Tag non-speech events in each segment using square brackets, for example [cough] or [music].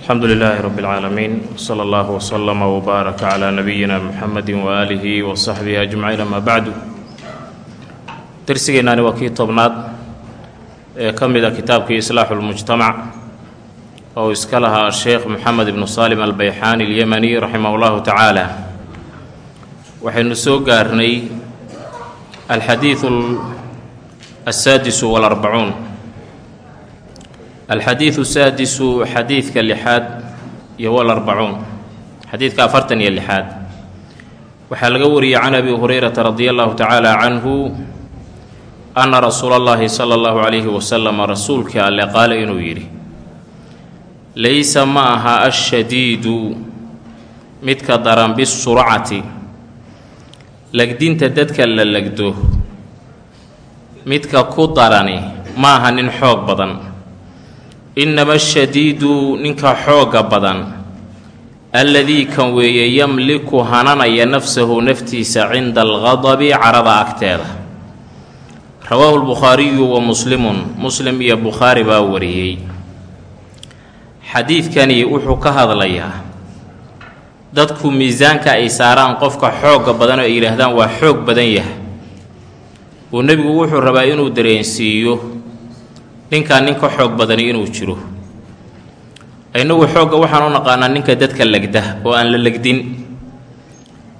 alxamdu lilaahi rab اlcaalamiin wsala allahu wslama wbaaraka calaa nabiyina muxamedi waaalihi wa saxbihi ajmaciin amaa bacdu darsigeennaani waa kii tobnaad ee ka mid a kitaabkii islaaxu lmujtamac oo iska lahaa asheekh moxamed ibnu saalim albayxaani alyemani raximah llahu tacaala waxaynu soo gaarnay alxadiidu asaadisu walarbacuun alxadiidu saadisu xadiidka lixaad iyo walarbacuun xadiidka afartan iyo lixaad waxaa laga wariyey can abi hurayrata radia allahu tacaala canhu anna rasuula allahi sala allahu calayhi wasalama rasuulkii alle qaala inuu yidhi laysa ma aha ashadiidu midka daran bisurcati legdinta dadka la legdo midka ku darani ma aha nin xoog badan innama ashadiidu ninka xoogga badan alladii kan weeye yamliku hananaya nafsahu naftiisa cinda alqadabi carada agteeda. Rawaahu lbukhaariyu wa muslimun muslim iyo bukhaari baa wariyey. Xadiidkani wuxuu ka hadlayaa dadku miisaanka ay saaraan qofka xoogga badan oo ay yidhaahdaan waa xoog badan yahay. Uu nebigu wuxuu rabaa inuu dareensiiyo ninkaa nin ka xoog badani inuu jiro. Innagu xoogga waxaan u naqaanaa ninka dadka legda oo aan la legdin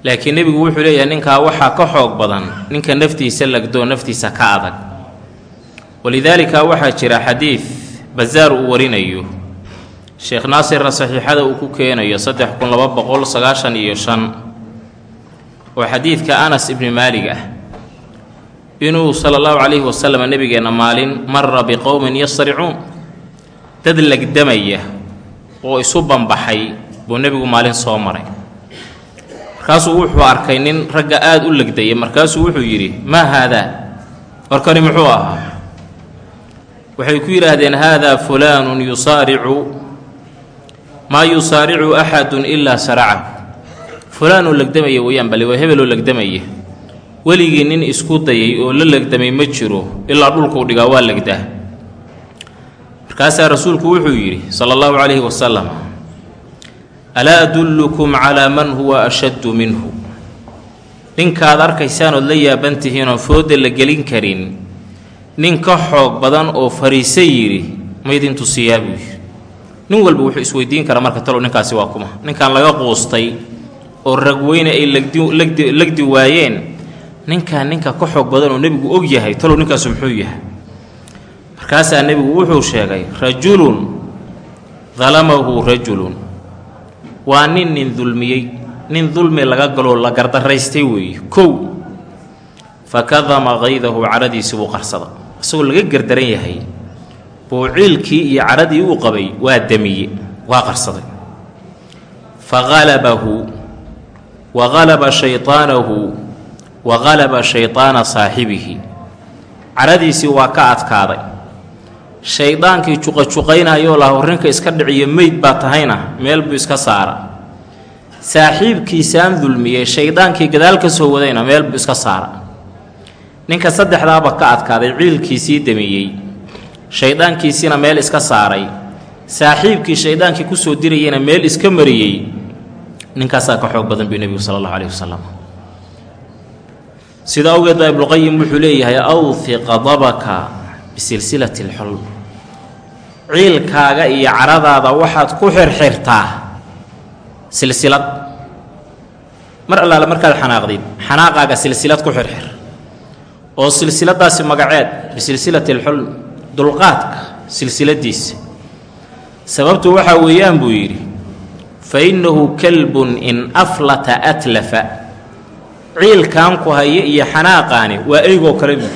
laakiin nebigu wuxuu leeyahay ninkaa waxaa ka xoog badan ninka naftiisa legdoo naftiisa ka adag. Walidaalika waxaa jira xadiid basaar uu warinayo. Sheekh naasirna saxiixada uu ku keenayo saddex kun laba boqol sagaashan iyo shan oo xadiidka anas ibni maalig ah inuu sala allahu calayhi wasalam nebigeenna maalin mara biqowmin yasricuun. Dad legdamaya oo isu banbaxay buu nebigu maalin soo maray. Markaasuu wuxuu arkay nin ragga aada u legdaya markaasuu wuxuu yidhi maa haadaa warkani muxuu ahaa waxay ku yidhaahdeen haadaa fulaanun yusaaricu maa yusaaricu axadun ilaa saracahu fulaanuu legdamaya weeyaan bale waa hebeloo legdamaya weligii nin isku dayay oo la legdamay ma jiro ilaa dhulkuu dhigaa waa legdaa markaasaa rasuulku wuxuu yidhi sala allahu calayhi wasalam alaa adullukum calaa man huwa ashaddu minhu? Ninkaad arkaysaan ood la yaaban tihiin oon fooda la gelin karin nin ka xoog badan oo fariise yidhi maydin tusiyaa buu yidhi. Nin walba wuxuu isweydiin karaa marka talow ninkaasi waa kuma. Ninkan laga quustay oo ragweyne ay legdi legdi waayeen ninkan ninka ka xoog badan oo nebigu og yahay talow ninkaasu muxuu yahay? Markaasaa nebigu wuxuu sheegay rajulun dalamahu rajulun. Waa nin nin dulmiyey nin dulmi laga galoo la gardaraystay weeye kow. Fakadama kaydahu cadhadiisi buu qarsada. Isagoo laga gardaran yahay buu ciilkii iyo cadhadii uu qabay waa damiye waa qarsaday. Fa halabahu wa halaba shaytaanahu wa halaba shaytaana saaxibihi. Cadhadiisii waa ka adkaaday. Shaydaankii juqajuqaynayoo laha horrinka iska dhiciyo meyd baa tahayna meel buu iska saara saaxiibkiisaan dulmiyey shaydaankii gadaal ka soo wadayna meel buu iska saara ninka saddexdaaba ka adkaaday ciilkiisii damiyey shayddaankiisiina meel iska saaray. Saaxiibkii shayddaankii ku soo dirayeyna meel iska mariyey. Ninkaasaa ka xoog badan buu nebigu sala allahu calayhi wasalam sida awgeed baa ibnuqayim wuxuu leeyahay awfi qadabaka bisilsilati lxul ciilkaaga iyo caradaada waxaad ku xirxirtaa silsilad. Mar allaale markaad xanaaqdid xanaaqaaga silsilad ku xirxir. Oo silsiladaasi magaceed bisilsilati alxulm dulqaadka silsiladiisa sababtu waxaa weeyaan buu yidhi fa innahu kalbun in aflata atlafa ciilkan ku haya iyo xanaaqaani waa eygoo kale buu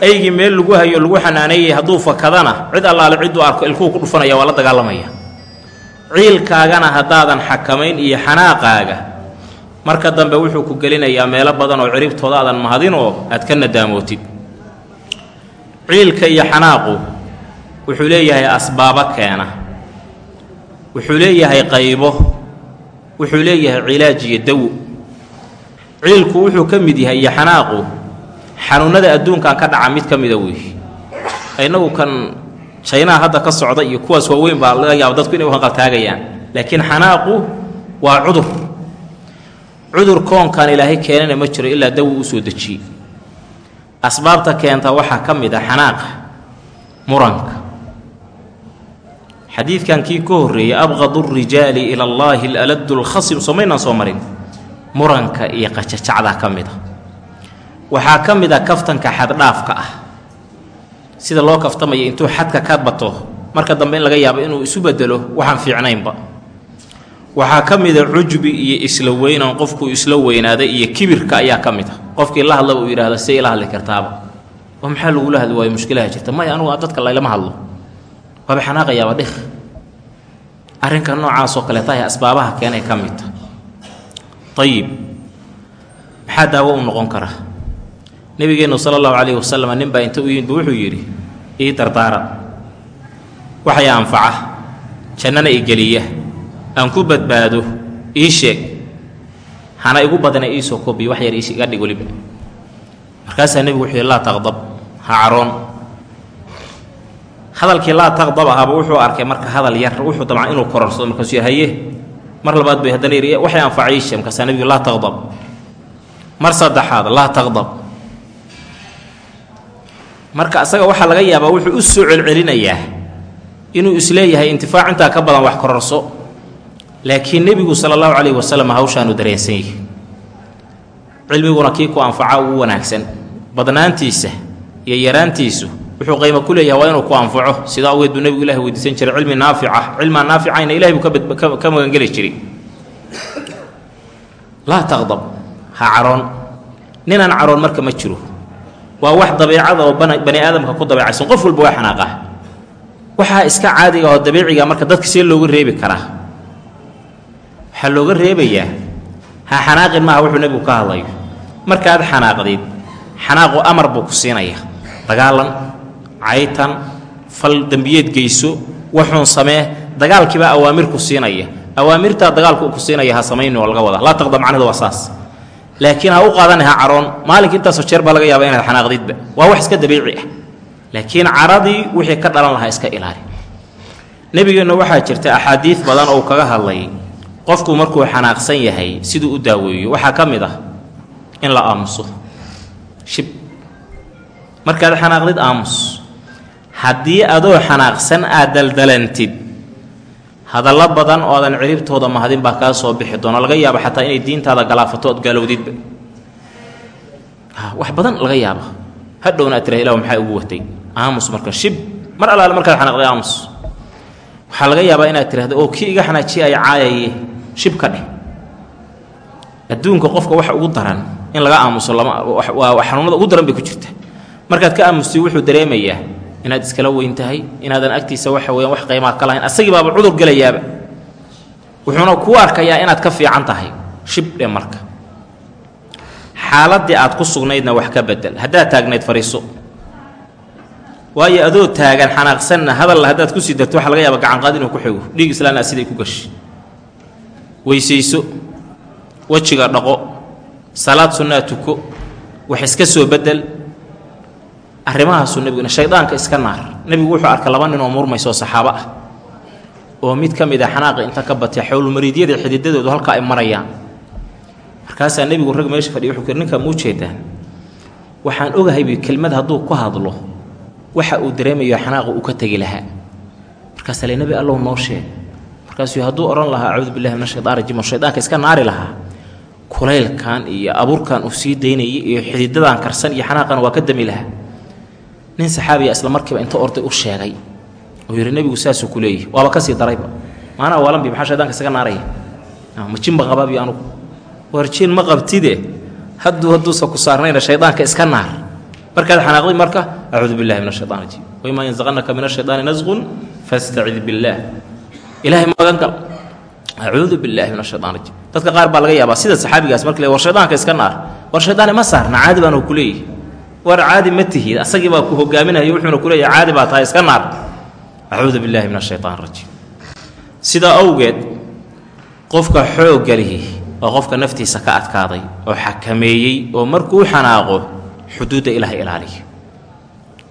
eygii meel lagu hayo lagu xanaaneeyay hadduu fakadana cid allaale cidduu arko ilkuu ku dhufanaya waa la dagaalamaya. Ciilkaagana haddaadan xakamayn iyo xanaaqaaga. Marka dambe wuxuu ku gelinayaa meelo badan oo ciribtooda aadan mahadin oo aad ka nadaamootid ciilka iyo xanaaqu wuxuu leeyahay asbaabo keena. Wuxuu leeyahay qaybo. Wuxuu leeyahay cilaaj iyo dawo ciilku wuxuu ka mid yahay iyo xanaaqu xanuunnada adduunkan ka dhaca mid ka mida weeye innagu kan jaynaha hadda ka socda iyo kuwaas waaweyn baa laga yaaba dadku inay u laakiin xanaaqu waa cudur. Cudur koonkan ilaahay keenana ma jiro ilaa dawi u soo dejiyey asbaabta keenta waxaa ka mid a xanaaqa muranka. Xadiidkan kii ka horreeyey abqadu rijaali ila allaahi aladdu lkhasim soo maynaan soo marin muranka iyo qajajacdaa ka mid a waxaa ka mid a kaftanka xaddhaafka ah. Sida loo kaftamaya intuu xadka ka bato marka dambe in laga yaabo inuu isu bedelo waxaan fiicnaynba. Waxaa ka mida cujbi iyo isla weynan qofkuu isla weynaaday iyo kibirka ayaa ka mid a qofkii la hadlaba uu yidhahdo see ila hadli kartaaba. Oo maxaa lagula hadli waayo mushkilaha jirta? Maya anugu dadka laylama hadlo. Waaba xanaaqayaaba dheh arrinka noocaasoo kaleeta ay asbaabaha keenay ka mid ta ayib maxaa daawo u noqon kara? Nebigeennu sala allahu calayhi wasalam nin baa inta u yimid wuxuu yidhi ii dardaara waxay anfaca jannana i geliya aan ku badbaado ii sheeg hana igu badana iisoo kobiyo wax yar iga dhig weliba markaasaa nebigu wuxuu yidhi laa taqdab ha caroon. Hadalkii laa taqdab ahaaba wuxuu arkay marka hadal yar wuxuu damca inuu kororsado markaasuu haye mar labaad bay haddana yidhi waxay anfaca ii sheeg markaasaa nebigu laa taqdab mar saddexaad laa taqdab marka asaga waxaa laga yaabaa wuxuu u soo celcelinayaa inuu is leeyahay intifaac intaa ka badan wax kororso laakiin nebigu sala allahu calayhi wasalam hawshaanu dareensan yihi cilmiguna kii ku anfaca ugu wanaagsan. Badnaantiisa iyo yaraantiisu wuxuu qaymo ku leeyahay waa inuu ku anfaco. Sidaa awgeed buu nebigu ilahi weydiisan jiray cilmi naafica cilmaa naaficayna ilahay buu ka magangeli jiray. Laa taqdab ha caroon. Ninaan caroon marka ma jiro. Waa wax dabeicada oo bani aadamka ku dabeecaysan. Qof walba waa xanaaqah waxaa iska caadiga oo dabiiciga marka dadka see looga reebi karaa waxaa looga reebayaa ha xanaaqin maaha wuxuu nebigu ka hadlayo. Markaad xanaaqdid xanaaqu amar buu ku siinaya. Dagaalan caytan fal dembiyeed geyso waxuun samee dagaalkiibaa awaamir ku siinaya. Awaamirtaa dagaalku ku siinaya ha samayni oo laga wada. Laa taqdab macnida waa saas. Laakiin ha u qaadana caroon. Maalinka intaasoo jeer baa laga yaaba inaad xanaaqdidba. Waa wax iska dabiici ah. Laakiin caradii wixii ka dhalan lahaa iska ilaali. Nebigeenna waxaa jirta axaadiid badan oo kaga hadlay. Qofku markuu xanaaqsan yahay siduu u daaweeyo waxaa ka mid ah in la aamuso. Shib. Markaad xanaaqdid aamus haddii adoo xanaaqsan aad daldalantid hadallo badan oo aadan ciribtooda mahadin baa kaa soo bixi doono laga yaaba xataa inay diintaada galaafato ood gaalowdidba wax badan laga yaaba hadhowna aad tiraha ilah maxaa ugu watay? Aamus marka shib. Mar allaale markaad xanaaqday aamus. Waxaa laga yaabaa inaad tirahdo oo kii iga xanaajiye ay caayaye shib ka dheh. Adduunka qofka waxa ugu daran in laga aamuso lama waa xanuunada ugu daran bay ku jirta. Markaad ka aamustay wuxuu dareemayaa inaad iskala weyn tahay inaadan agtiisa waxa weyaan wax qaymaa ka lahayn asagii baaba cudur gelayaaba wuxuuna kuu arkayaa inaad ka fiican tahay shibdhe marka. Xaaladdii aad ku sugnaydna wax ka bedel haddaad taagnayd fariiso. Waayo adoo taagan xanaaqsanna hadalla haddaad ku sii darto waxa laga yaaba gacanqaad inuu ku xigo dhiig islaana siday ku gashi. Weysayso wejiga dhaqo salaad sunnaa tuko wax iska soo bedel arrimahaasuu nebiguna shaydaanka iska naar. Nebigu wuxuu arkay laba nin oo murmayso saxaabo ah oo mid ka mid a xanaaqa inta ka batay xowlmariidyada xididadoodu halkaa ay marayaan. Markaasaa nebigu rag meesha fadhiya wuxuu kiri ninkaa muu jeedaan? Waxaan ogahaybu kelmad hadduu ku hadlo waxa uu dareemayo xanaaqa uu ka tegi lahaa. Markaasaa le nebi allow noo sheeg. Markaasuu hadduu odhan lahaa acuudu billahi min ashaytaan rajim oo shaydaanka iska naari lahaa. Kulaylkan iyo abuurkan uu sii daynayay iyo xididadan karsan iyo xanaaqan waa ka dami lahaa nin saxaabiya isla markiiba inta orday u sheegay. Oo yidhi nebigu saasuu ku leeyahy waaba ka sii darayba. Maanaa waalanbi maxaa shaydanka isaga naaraya? Majinba qabaabi anugu. Warjiin ma qabtide. Hadduu hadduusa ku saarnayna shaydaanka iska naar. Markaad xanaaqday marka acuudu billahi min ashaytaan rajiim. Waimaa yanzaqanaka min ashaydaani nasqun fastacid billaah. Ilaahay magan gal acuudu billahi min ashaytaan rajiim. Dadka qaar baa laga yaabaa sida saxaabigaas marka le war shaydaanka iska naar. War shaydaani ma saarna caadi baanu ku leeyahy war caadi ma tihid asagii baa ku hogaaminayo wuxuuna ku leeyahay caadi baa tahay iska naar acuudu billahi min ashaytaan rajiim. Sidaa awgeed qofka xoogga lihi waa qofka naftiisa ka adkaaday oo xakameeyey oo markuu xanaaqo xuduudda ilaah ilaaliya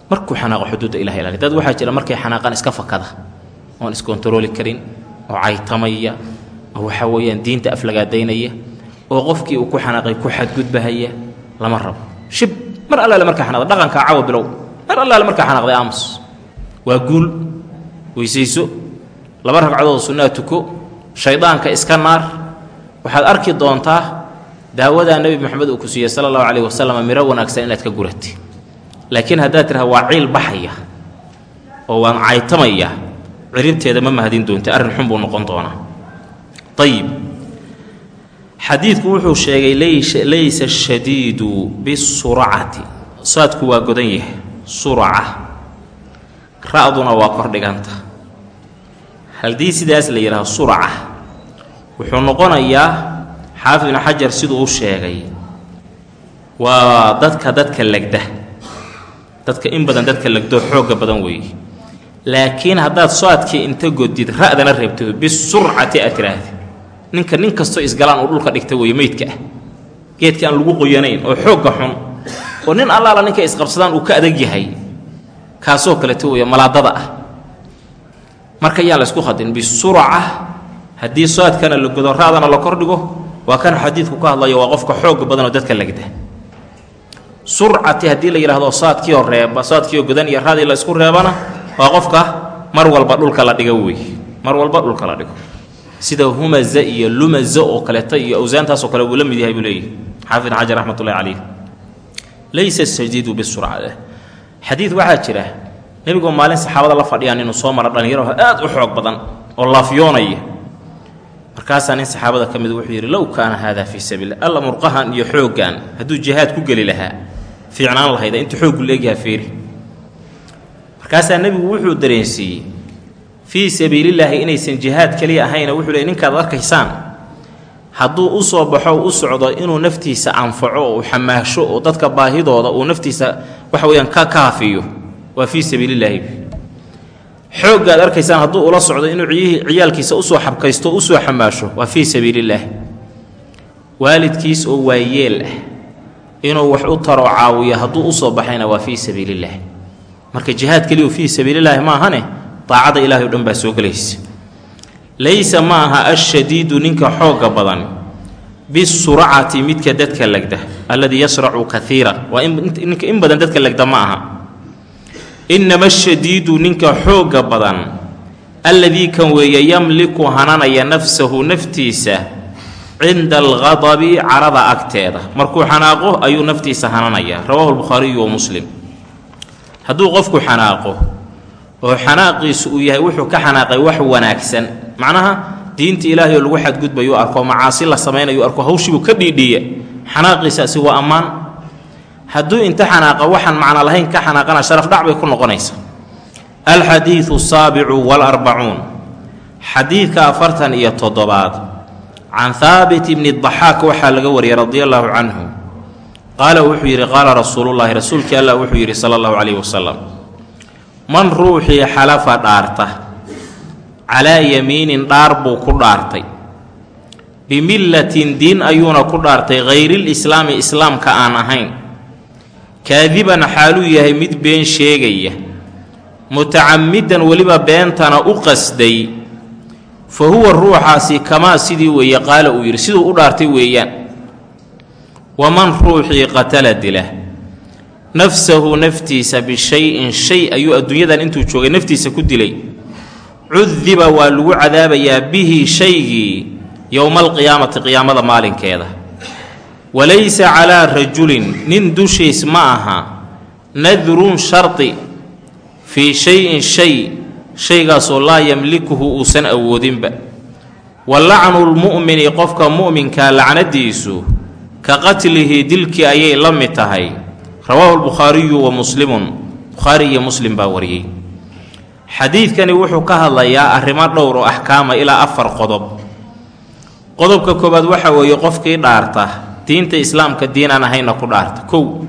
markuu xanaaqo xuduudda ilaha ilaaliya dad waxaa jira markay xanaaqaan iska fakada. Oon iskontarooli karin oo caytamaya oo waxaa weeyaan diinta aflagaadaynaya oo qofkii uu ku xanaaqay ku xadgudbahaya lama rabo. Shib mar allaale markaa xanaaqda dhaqankaa cawa bilow. Mar allaale markaa xanaaqday aamus. Waa guul. Weysayso. Laba ragcadood sunnaa tuko. Shaydaanka iska naar. Waxaad arki doontaa daawadaa nebi moxamed uu ku siiyey sala allahu calayh wasalam miro wanaagsan inaad ka gurati laakiin haddaad tidhaha waa ciil baxaya oo waan caytamaya. Ciribteeda ma mahadin doonta. Arrin xun buu noqon doonaa. Ayib xadiidku wuxuu sheegay laysa ashadiidu bisuracati saadku waa godan yahay suraca ra'duna waa kor dhiganta haddii sidaas la yidhaahdo suraca wuxuu noqonayaa xaafid ibnu xajar siduu u sheegay waa dadka dadka legda. Dadka in badan dadka legdoo xoogga badan weeye laakiin haddaad saadkii inta godid ra'dana reebto bisurcati aad tiraahda ninka nin kastoo isgalaan uu dhulka dhigta weeye meydka ah. Geedka aan lagu qoyanayn oo xoogga xun oo nin allaala ninkay isqabsadaan uu ka adag yahay kaasoo kaleto weeye malaadada ah. Marka yaan la khadin bisurca haddii saadkana la godo ra'dana la kordhigo waa kan xadiidku ka hadlayo waa qofka xoogga badanoo dadka legda surcati haddii la yidhahdo saadkiioo reeba saadkiioo godan iyo raadii la isku reebana waa qofka mar walba dhulka la dhigo wey mar walba dhulka la dhigo sida humaza iyo lumaza oo kaleeta iyo awsaantaasoo kale wuu la mid yahay buu leeyahy xaafid xajar raxmat ullahi calayh. Laysa sajiidu bisurca xadiid waxaa jira nebigoo maalin saxaabada la fadhiyaan inuu soo maro dhallinyaro aad u xoog badan oo laafyoonaya. Markaasaa nin saxaabada ka mid wuxuu yidhi low kaana haada fii sabiillah alla murqahan iyo xooggan hadduu jihaad ku geli lahaa fiicnaan lahayda intuu xooggu leegyaha feeri markaasaa nebigu wuxuu dareensiiyey fii sabiilillaahi inaysan jihaad keliya ahayna wuxuu leey ninkaad arkaysaan hadduu u soo baxo u socdo inuu naftiisa anfaco oo xamaasho oo dadka baahidooda uu naftiisa waxa weyaan ka kaafiyo waa fii sabiilillaahi xooggaad arkaysaan hadduu ula socdo inuu ciyaalkiisa u soo xabkaysto u soo xamaasho waa fii sabiilillaah waalidkiis oo waayeel ah inuu wax u taro caawiyo hadduu u soo baxayna waa fii sabiilillaah marka jihaad keliyu fii sabiilillaahi maahane daacada ilahay o dhan baa soo gelaysa laysa ma aha ashadiidu ninka xoogga badan bisuracati midka dadka legda alladii yasracu kaiira waa in badan dadka legda ma aha. Innama ashadiidu ninka xoogga badan alladii kan weeye yamliku hananaya nafsahu naftiisa cinda alqadabi carada agteeda. Markuu xanaaqo ayuu naftiisa hananayaa rawaahu lbukhaariyu wa muslim. Hadduu qofku xanaaqo oo xanaaqiisu uu yahay wuxuu ka xanaaqay wax wanaagsan. Macnaha diinta ilaahay oo lagu xadgudbayuu arko macaasi la samaynayu arko hawshiibuu ka dhiidhiiya xanaaqiisaasi waa ammaan. Hadduu inta xanaaqa waxaan macno lahayn ka xanaaqana sharaf dhac bay ku noqonaysa. Alxadiidu asaabicu waalarbacuun xadiidka afartan iyo toddobaad. Can haabit ibni daxaak waxaa laga wariyay radia allaahu canhu. Qaala wuxuu yidhi qaala rasuulullaahi rasuulkii allah wuxuu yidhi sala allahu calayhi wasalam man ruuxii xalafa dhaarta. Calaa yamiinin dhaar buu ku dhaartay. Bimillatin diin ayuuna ku dhaartay hayrilislaami islaamka aan ahayn. Kaadiban xaaluu yahay mid been sheegaya. Mutacammidan weliba beentana u qasday. Fa huwa ruuxaasi kamaa sidii weeye qaala uu yidhi siduu u dhaartay weeyaan. Waman ruuxii qatala dila nafsahu naftiisa bishay-in shay ayuu adduunyadan intuu joogay naftiisa ku dilay. Cudiba waa lagu cadaabayaa bihi shaygii yowma alqiyaamati qiyaamada maalinkeeda. Walaysa calaa rajulin nin dushiis ma aha nadrun shardi fii shay-in shay shaygaasoo laa yamlikuhu uusan awoodinba. Wa lacnu lmu'mini qofka mu'minkaa lacnadiisu ka qatlihi dilkii ayay la mid tahay rawaahu lbukhaariyu wa muslimun. Bukhaari iyo muslim baa wariyey. Xadiidkani wuxuu ka hadlayaa arrimo dhowr oo axkaama ilaa afar qodob. Qodobka koowaad waxa weeye qofkii dhaarta diinta islaamka diinaan ahayna ku dhaarta. Kow.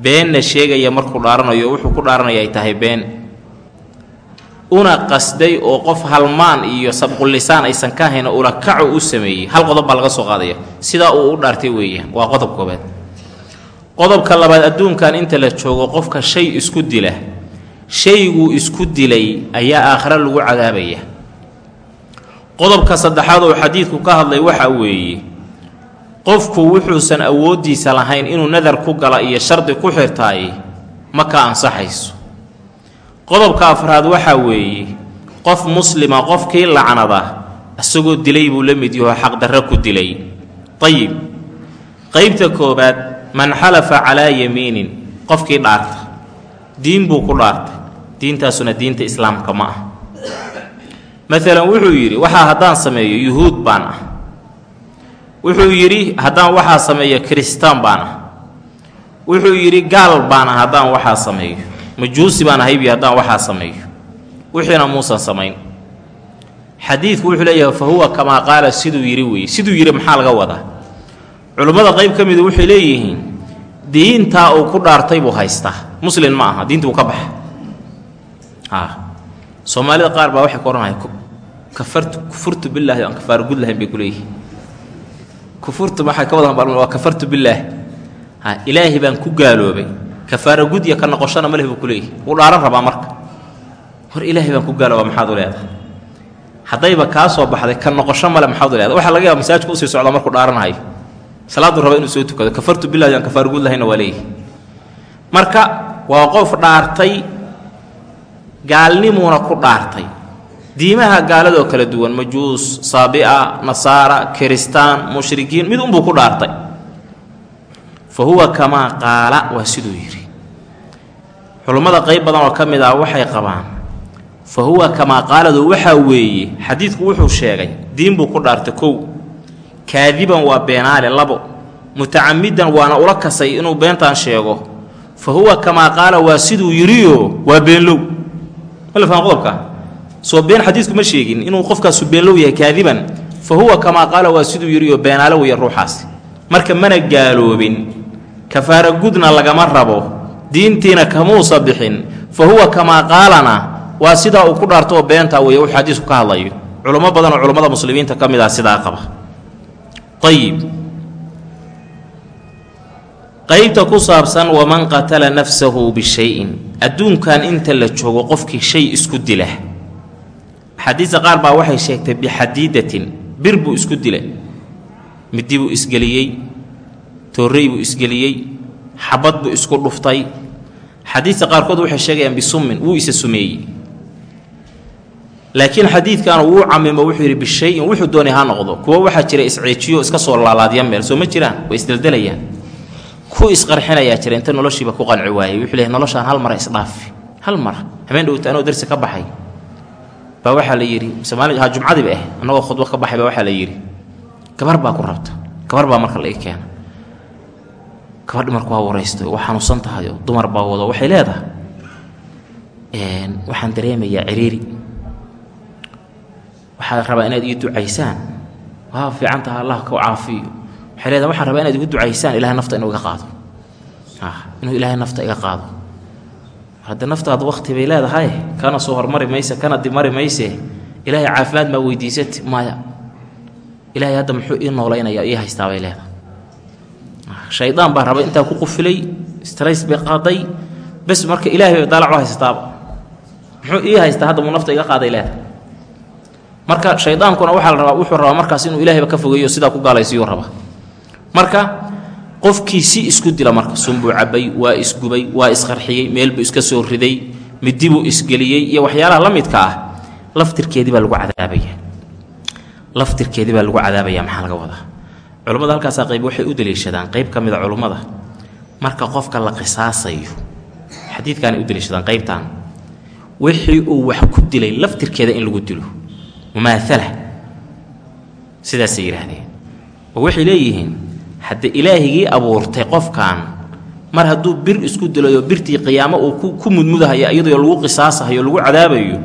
Beenna sheegaya markuu dhaaranayo wuxuu ku dhaaranaya ay tahay been. Una qasday oo qof halmaan iyo sabqulisaan aysan ka hayno ulakaco u sameeyey. Hal qodob baa laga soo qaadaya. Sidaa uu u dhaartay weeyaan. Waa qodob koobaad qodobka labaad adduunkan inta la joogo qofka shay isku dila shayguu isku dilay ayaa aakhare lagu cadaabaya. Qodobka saddexaad oo xadiidku ka hadlay waxa weeye qofku wuxuusan awooddiisa lahayn inuu nadar ku gala iyo shardi ku xirtaay ma ka ansaxayso. Qodobka afraad waxaa weeye qof muslima qofkii lacnada isagoo dilay buu la mid yaho xaqdarro ku dilay. Ayib qeybta koowaad man xalafa calaa yamiinin qofkii dhaarta diin buu ku dhaartay. Diintaasuna diinta islaamka ma ah. Maalan wuxuu yidhi waxaa haddaan sameeyo yuhuud baan ah. Wuxuu yidhi haddaan waxaa sameeyo kiristaan baan ah. Wuxuu yidhi gaal baan ah haddaan waxaa sameeyo. Majuusi baan ahaybi haddaan waxaa sameeyo. Wixiina muusan samayn. Xadiidku wuxuu leeyahay fa huwa kamaa qaala siduu yidhi weeye siduu yidhi maxaa laga wadaa culummada qayb ka midu waxay leeyihiin diintaa uu ku dhaartay buu haystaa. Muslin ma aha diinta uu ka baxa a soomaalida qaar baa waxay ku odhanaya kufurtu billaahi aan kafaaro gud lahayn bay ku leeyihiin. Kufurtu maxay ka wadan waa kafartu billaahi. Ha ilaahi baan ku gaaloobay. Kafaaro gud iyo ka noqoshana maleh buu ku leeyahi wuu dhaaran rabaa marka. Hor ilaahay baan ku gaalooba maxaad u leedahay? Haddayba kaa baxday ka noqosho male maxaad u leedahay? Waxaa laga yaaba masaajidka u sii socda markuu dhaaranahayo salaaduu raba inuu soo tukado. Kafartu billahi aan kafaaro gud lahayna waa leeyahi marka waa qof dhaartay gaalnimuuna ku dhaartay. Diimaha gaaladoo kala duwan majuus saabi'a nasaara kiristaan mushrikiin mid unbuu ku dhaartay. Fa huwa kamaa qaala waa siduu yidhi. Culummada qayb badan oo ka mid ah waxay qabaan fa huwa kamaa qaaladu waxaa weeye xadiidku wuxuu sheegay diin buu ku dhaartay kow kaadiban waa beenaale labo mutacamidan waana ula kasay inuu beentaan sheego. Fa huwa kamaa qaala waa siduu yidhiyo waa beenlow. Malafaan qodobka? Soo been xadiidku ma sheegin inuu qofkaasu beenlow yahay kaadiban. Fa huwa kamaa qaala waa siduu yidhiyo beenaale weeye ruuxaasi. Marka mana gaaloobin. Kafaara gudna lagama rabo. Diintiina kamuusa bixin fa huwa kamaa qaalana waa sidaa uu ku dhaarto oo beentaa weeye wuxuu xadiisku ka hadlayo. Culummo badan oo culummada muslimiinta ka mid ah sidaa qaba ayib qaybta ku saabsan waman qatala nafsahu bishayin adduunkan inta la joogo qofkii shay isku dila axaadiista qaar baa waxay sheegtay bixadiidatin bir buu isku dilay midi buu isgeliyey toorrey buu isgeliyey xabad buu isku dhuftay xadiista qaarkood waxay sheegayaan bisummin wuu isa sumeeyey laakiin xadiidkan wuu camimo wuxuu yidhi bishayin wuxuu doonay ha noqdo. Kuwo waxaa jira isceejiyo iska soo laalaadya meel soo ma jiraan. Way isdeldelayaan ku isqarxinayaa jira inta noloshiiba ku qanci waayey. Wuxuu leeyahy noloshaan hal mara isdhaafi hal mara habeen dhowta anoo darsi ka baxay. Baa waxaa la yidhi soomaali ha jumcadiiba ah annagoo khudbo ka baxay baa waxaa la yidhi gabar baa ku rabta. Gabar baa marka laga keena. Gabadhi marku waa waraysto. Waa xanuunsan tahayo dumar baa wado. Waxay leedahay waxaan dareemayaa ciriiri waxaa rabaa inaad ii ducaysaan. Waa fiican taha allah ka caafiyo. Waxay leedahay waxaan rabaa inaad igu ducaysaan ilahay nafta inuu iga qaado. Inuu ilaahay nafta iga qaado. Hadde naftaadu wakti bay leedahay kana soo hormari mayse kana dimari mayse ilaahay caafimaad maa weydiisati maya. Ilaahay hadda muxuu ii noolaynaya ii haystaa bay leedahay. Shaydaan baa raba intaa ku qufilay strays bay qaaday bes marka ilaahay bay daalac u haystaaba muxuu ii haystaa hadda muu nafta iga qaaday leedahay marka shaydaankuna waxaa la rabaa wuxuu rabaa markaas inuu ilaahayba ka fogeeyo sidaa ku gaalaysiiyuu rabaa. Marka qofkii isku dila marka sunbuu cabay waa isgubay waa isqarxiyey meelbuu iska soo riday midibuu isgeliyey iyo waxyaalaha la midka ah laftirkeedii baa lagu cadaabaya laftirkeedii baa lagu cadaabaya maxaa laga wadaa? Culummada halkaasaa qayb waxay u daliishadaan qayb ka mid a marka qofka la qisaasayo xadiidkaanay u daliishadaan qaybtan wixii uu wax ku dilay laftirkeeda in lagu dilo mumaathala sidaasay yidhaahdeen. Oo waxay leeyihiin hadde ilaahigii abuurtay qofkan mar hadduu bir isku dilayo birtii qiyaamo uu ku mudmudahaya iyadoo lagu qisaasahayo lagu cadaabayo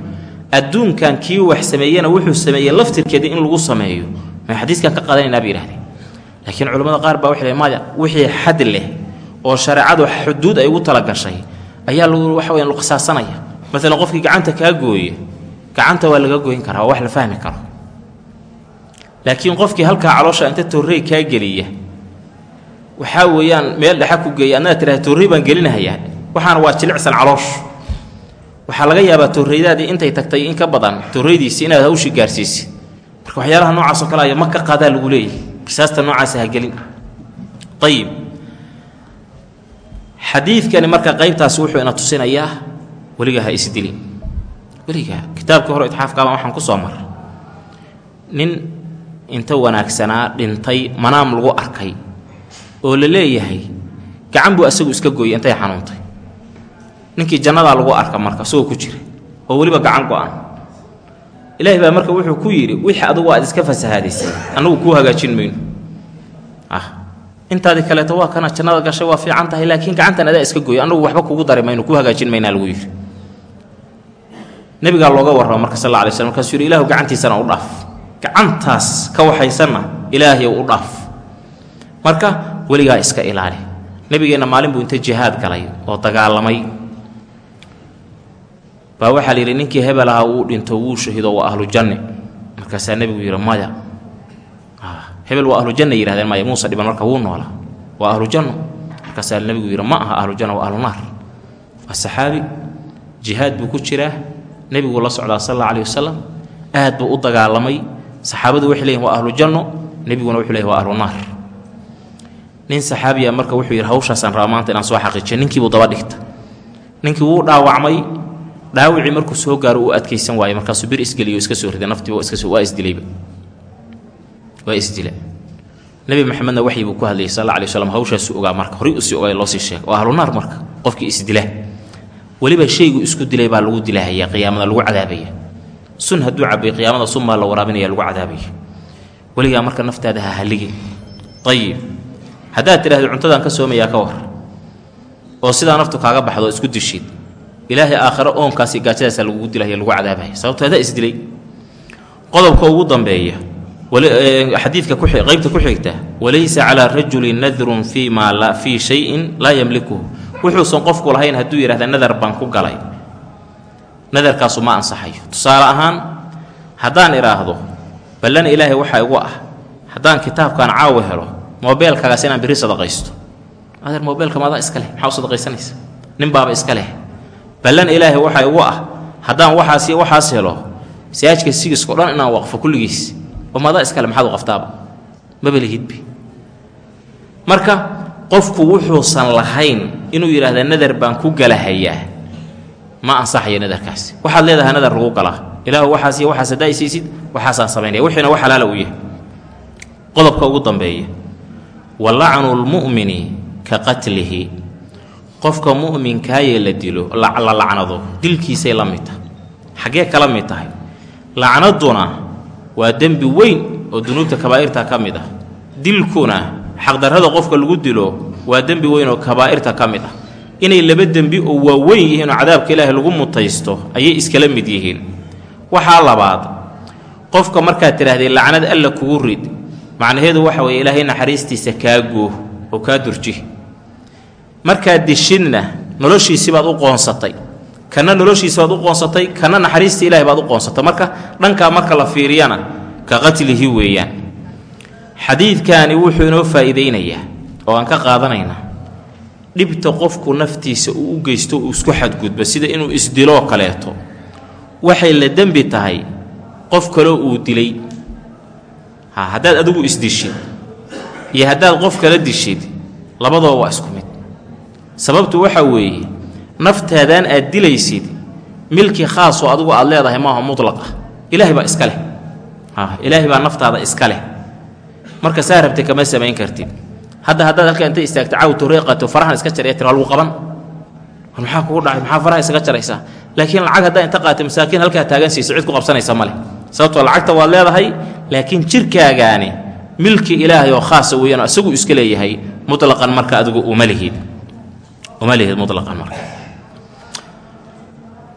adduunkan kii wax sameeyena wuxuu sameeyey laftirkeedii in lagu sameeyo. May xadiiskan ka qaadanaynaa bay yihahdeen laakiin culimmada qaar baa waxay maya wixii xad leh oo shareecadu xuduud ay ugu talagashay ayaa waxa weyan qisaasanaya. Maalan qofkii gacanta kaa gooya gacanta waa laga goyn karaa waa wax la fahmi karo. Laakiin qofkii halkaa caloosha inta torrey kaa geliya waxaa weeyaan meel dhexa ku geeya adnaad tiraha toorrey baan gelinahayaa waxaana waa jilicsan caloosh waxaa laga yaabaa toorreydaadii intay tagtay in ka badan toorreydiisi inaad hawshii gaarsiisid marka waxyaalaha noocaasoo kale aya ma ka qaadaa lagu leeyahy qisaasta noocaasa ha gelin. Ayib xadiidkani marka qaybtaasi wuxuu ina tusinayaa weligaa ha isdilin weligaa kitaabkii hore itxaafkaabaan waxaan ku soo mar nin inta wanaagsanaa dhintay manaam lagu arkay oo la leeyahay gacan buu asagu iska gooyey intay xanuuntay. Ninkii jannadaa lagu arka marka isagoo ku jira oo weliba gacan go-an. Ilaahay baa marka wuxuu ku yidhi wixii adugu aad iska fasahaadaysay annagu kuu hagaajin mayno. Ah intaadii kaleeto waa kana jannada gashay waa fiican tahay laakiin gacantan adaa iska gooyay annagu waxba kugu dari mayno kuu hagaajin maynaa lagu yidhi nebigaa looga warrama marka sal alay slam markaasuu yidhi ilahu gacantiisana u dhaaf. Gacantaas ka waxaysanna ilaahay u dhaaf. Marka weligaa iska ilaali. Nebigeenna maalin buu inta jihaad galay oo dagaalamay. Baa waxaa la yidhi ninkii hebel ahaa uu dhinto wuu shahido waa ahlu janne. Markaasaa nebigu yidhi maya. Hebel waa ahlu janna yihahdeen maya. Muuse dhiban marka wuu noolaa waa ahlu janno. Markaasaa nebigu yidhi ma aha ahlu janna waa ahlu naar. Waa saxaabi. Jihaad buu ku jiraa nebiguu la socdaa sal alla alih wasalam aad buu u dagaalamay. Saxaabadu waxay leeyihiin waa ahlu janno. Nebiguna wuxuu leeyahy waa ahlu naar. Nin saxaabiya marka wuxuu yidhi hawshaasaan rabaa maanta inaan soo xaqiijiyo ninkiibuu daba dhigta. Ninkii wuu dhaawacmay. Dhaawicii markuu soo gaaro uu adkaysan waayey markaasuu bir isgeliyo iska soo riday naftiiba waa isdilayba. Waa isdila nebi maxamedna waxyi buu ku hadlayay sal alla alay waslam hawshaasuu ogaa marka horay u sii ogay loosii sheegay oo ahlu naar marka qofkii isdila weliba shaygu isku dilay baa lagu dilahaya qiyaamada lagu cadaabaya. Sun hadduu cabay qiyaamada sun baa la waraabinaya lagu cadaabaya. Weligaa marka naftaada ha haligin. Ayib haddaad tidhahdo cuntadan ka soomayaa ka war oo sidaa naftu kaaga baxdo isku dishid. Ilaahay aakhiro oonkaasi gaajadaasa lagugu dilaya lagu cadaabaya. Sababto adaa isdilay qodobka ugu dambeeya xadiidka qaybta ku xigta walaysa calaa rajulin nadrun fii maa fii shayin laa yamlikuhu wuxuusan qofku lahayn hadduu yidhahda nadar baan ku galay. Nadarkaasu ma ansaxayo tusaale ahaan haddaan idhaahdo ballan ilaahay waxaa igu ah. Haddaan kitaabkan caawi helo mobeelkaagaas inaan biri sadaqaysto. Adeer mobeelka maadaa iska leh maxaa u sadaqaysanaysa? Nin baaba iska leh. Ballan ilaahay waxaa igu ah. Haddaan waxaas iyo waxaas helo masaajka sigiskao dhan inaan waqfo kulligiis. Oo maadaa iskale maxaad u qaftaaba? Maba marka qofku wuxuusan lahayn inuu yidhaahda nadar baan ku galahayaa. Ma ansaxayo nadarkaasi. Waxaad leedahay nadar lagu galaa ilaahu waxaas iyo waxaas haddaa isiisid waxaasaan samaynaya wixiina wax halaala uu yahay. Qodobka ugu dambeeya. Wa lmu'mini ka qatlihi. Qofka mu'minkaayee la dilo la lacnado dilkiisay la mid tahay. Xaggee kala mid tahay. Lacnaduna waa dembi weyn oo dunuubta kabaa'irta ka mid ah. Dilkuna xaqdarrada qofka lagu dilo waa dembi weyn oo kabaa'irta ka mid ah. Inay laba dembi oo waaweyn yihiin oo cadaabka ilaahay lagu mutaysto ayay iskala mid yihiin. Waxaa labaad qofka markaad tidhaahdee lacnad alla kugu rid. Macnaheedu waxa weeye ilaahay naxariistiisa kaa goo oo kaa durji. Markaad dishidna noloshiisii baad u qoonsatay. Kana noloshiisi baad u qoonsatay kana naxariista ilahay baad u qoonsatay. Marka dhankaa marka la fiiriyana ka qatlihi weeyaan xadiidkani wuxuu inoo faa'iidaynayaa oo aan ka qaadanaynaa. Dhibta qofku naftiisa uu u geysto uu isku xadgudbo sida inuu isdiloo kaleeto waxay la dembi tahay qof kaloo uu dilay. Ha haddaad adigu isdishid iyo haddaad qof kala dishid labadooba waa isku mid. Sababtu waxaa weeye naftaadaan aad dilaysid milki khaasoo adigu aad leedahay maaha mutlaqa ilaahay baa iska leh. Ha ilaahay baa naftaada iska leh marka saa rabtay kama samayn kartid. Hadda haddaad halkaa inta istaagto cawto reeqato farahan iska jar ee tira lagu qaban. War maxaa kugu dhacay? Maxaa faraha isaga jaraysaa? Laakiin lacag haddaa inta qaatay masaakiin halkaa taagan siisa cid ku qabsanaysa ma sababtoo lacagta waad leedahay laakiin jirkaagaani milki ilaahay oo khaasa weeyaan oo isagu iska leeyahay mutlaqan marka adigu uma lihid. Uma marka.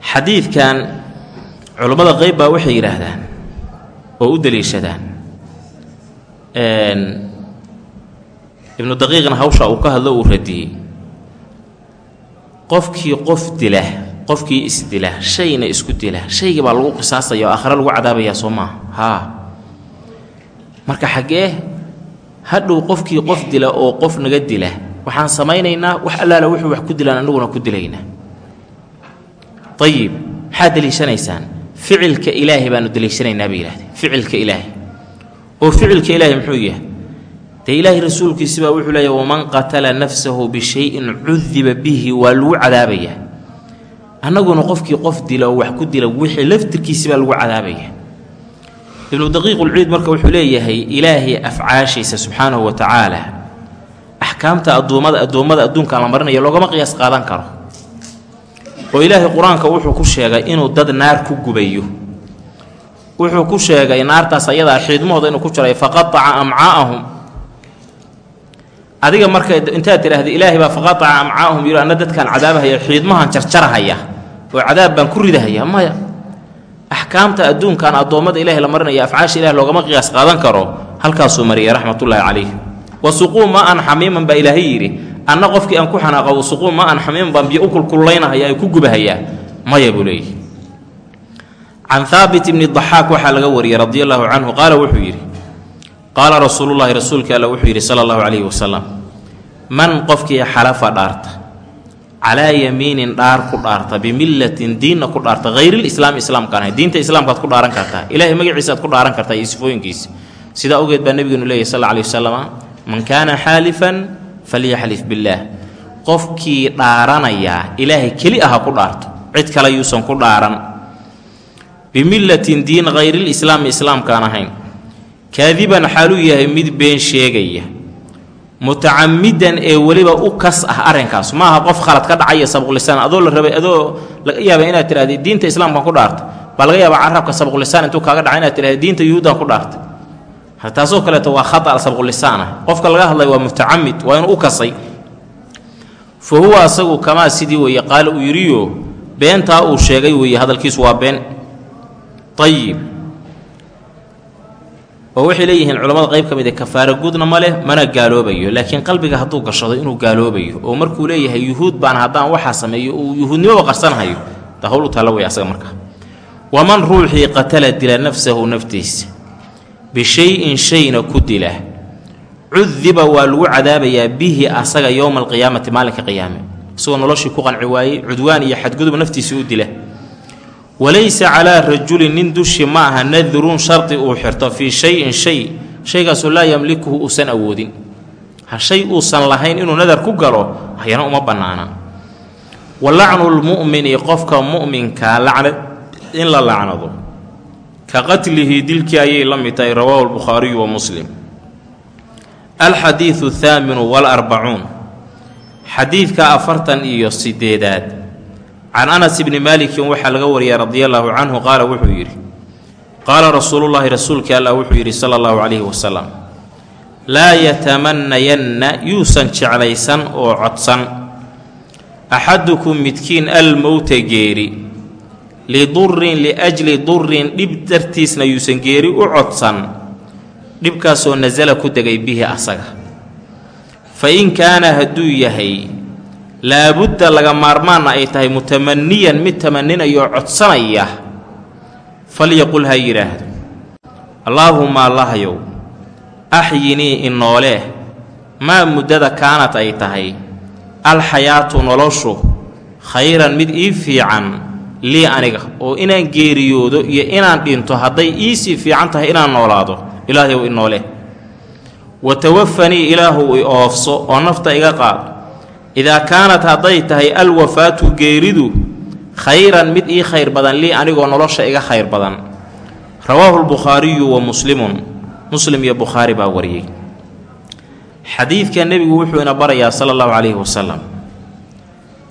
Xadiidkan culummada qeyb baa waxay yidhaahdaan oo u daliishadaan ibnu daqiiqna hawsha uu ka hadlo uu radiyey. Qofkii qof dila qofkii isdila shayna isku dila shaygii baa lagu qisaasaya oo aakhare lagu cadaabayaa soo maaha haa marka xaggee hadhow qofkii qof dila oo qof naga dila waxaan samaynaynaa wax allaala wuxuu wax ku dilaan annaguna ku dilaynaa. Ayib maxaad deliishanaysaan ficilka ilaahay baanu deliishanaynaa bay yidhahdeen ficilka ilaahay oo ficilka ilaahay muxuu yahay? Dee ilaahay rasuulkiisi baa wuxuu leeyahy waman qatala nafsahu bishayin cudiba bihi waa lagu cadaabayaa. Annaguna qofkii qof dila oo wax ku dila wixii laftirkiisi baa lagu cadaabaya ibnu daqiiqulciid marka wuxuu leeyahay ilaahay afcaashiisa subxaanahu wa tacaala axkaamta addoommada addoommada adduunkaan la marinayo loogama qiyaas qaadan karo. Oo ilaahay qur'aanka wuxuu ku sheegay inuu dad naar ku gubayo wuxuu ku sheegay naartaas ayadaa xiidmahooda inuu ku jiray faqataca amcaa'ahum adiga marka intaad tidhaahda ilaahay baa faqataca amcaa'ahum yidhi anna dadkaan cadaabahaya xiidmahan jarjarahaya oo cadaab baan ku ridahaya. Maya axkaamta adduunkan addoommada ilaahay la marinaya afcaasha ilahi loogama qiyaas qaadan karo halkaasuu mariyay raxmatullaahi calayh wasuquu ma an xamiiman baa ilaahay yidhi. Anna qofkii aan ku xanaaqa wasuquu ma an xamiiman baan biyo u kulkullaynahaya ay ku gubahayaa. Maya buu leeyihi can haabit ibni daxaak waxaa laga wariyey radi allaahu canhu qaala wuxuu yidhi qaala rasuulullaahi rasuulkii alla wuxuu yidhi sala allahu calayhi wasalam man qofkii xalafa dhaarta calaa yamiinin dhaar ku dhaarta bimillatin diinna ku dhaarta hayrilislaami islaamkaan ahay diinta islaamkaad ku dhaaran kartaa ilaahay magaciisaaad ku dhaaran kartaa iyo sifooyinkiisa. Sidaa awgeed baa nebigeenu leeyahy sal alay wasalam man kaana xaalifan falyaxlif billaah. Qofkii dhaaranayaa ilaahay keli aha ku dhaarto cid kale yuusan ku dhaaran bimillatin diin hayrilislaami islaamkaan ahayn. Kaadiban xaaluu yahay mid been sheegaya. Mutacamidan ee weliba u kas ah arrinkaas. Maaha qof khalad ka dhacaya sabqulisaan. Adoo la rabay adoo laga yaaba inaad tidhahda diinta islaamkan ku dhaarta. Baa laga yaaba carabka sabqulisaan intuu kaaga dhaca inaad tidhahda diinta yuhuudan ku dhaartay taasoo kaleeto waa khata sabqulisaan ah. Qofka laga hadlay waa mutacamid waa inuu u kasay. Fa huwa asagu kamaa sidii weeye qaale uu yidhiyo beentaa uu sheegay weeye hadalkiisu waa been ayib oo waxay leeyihiin culammada qayb ka mid e kafaaro gudna ma leh mana gaaloobayo. Laakiin qalbiga hadduu gashado inuu gaaloobayo oo markuu leeyahay yuhuud baan haddaan waxaa sameeyo uu yuhuudnimoba qarsanhayo da hawl u taalla wey asaga markaa. Waman ruuxii qatala dila nafsahu naftiisa? Bishay-in shayna ku dila. Cudiba waa lagu cadaabayaa bihi asaga yowma alqiyaamati maalinka qiyaame. Isagoo noloshii ku qanci waayey cudwaan iyo xadgudub naftiisii u dila walaysa calaa rajulin nin dushi ma aha nadrun shardi uu xirto fii shayin shay. Shaygaasoo laa yamlikuhu uusan awoodin. Ha shay uusan lahayn inuu nadar ku galo hayana uma bannaana. Wa lacnu lmu'mini qofka mu'minkaa lacnad in la lacnado. Ka qatlihi dilkii ayay la mid tahay rawaahu lbukhaariyu wa muslim. Alxadiidu athaaminu waalarbacuun xadiidka afartan iyo sideedaad can anas bni maalikin waxaa laga wariyay radi allaahu canhu qaala wuxuu yidhi qaala rasuulullaahi rasuulkii allah wuxuu yidhi sala allahu calayhi wasalam laa yatamanayanna yuusan jeclaysan oo codsan axadukum midkiin almowta geeri lidurin liajli durin dhib dartiisna yuusan geeri u codsan dhibkaasoo nasala ku degay bihi asaga fa in kaana hadduu yahay laabudda laga maarmaanna ay tahay mutamaniyan mid tamaninayo codsanaya. Falyaqul ha yidhaahdo allaahuma allahayow axyinii inoolee maa muddada kaanad ay tahay alxayaatu noloshu khayran mid ii fiican lii aniga oo inaan geeriyoodo iyo inaan dhinto hadday iisii fiican tahay inaan noolaado ilaahayow inoole wa tawafanii ilaahu i oofso oo nafta iga qaad idaa kaanat hadday tahay alwafaatu geeridu khayran mid ii khayr badan lii anigoo nolosha iga khayr badan. Rawaahu lbukhaariyu wa muslimun. Muslim iyo bukhaari baa wariyey. Xadiidka nebigu wuxuu ina barayaa sala allahu calayhi wasalam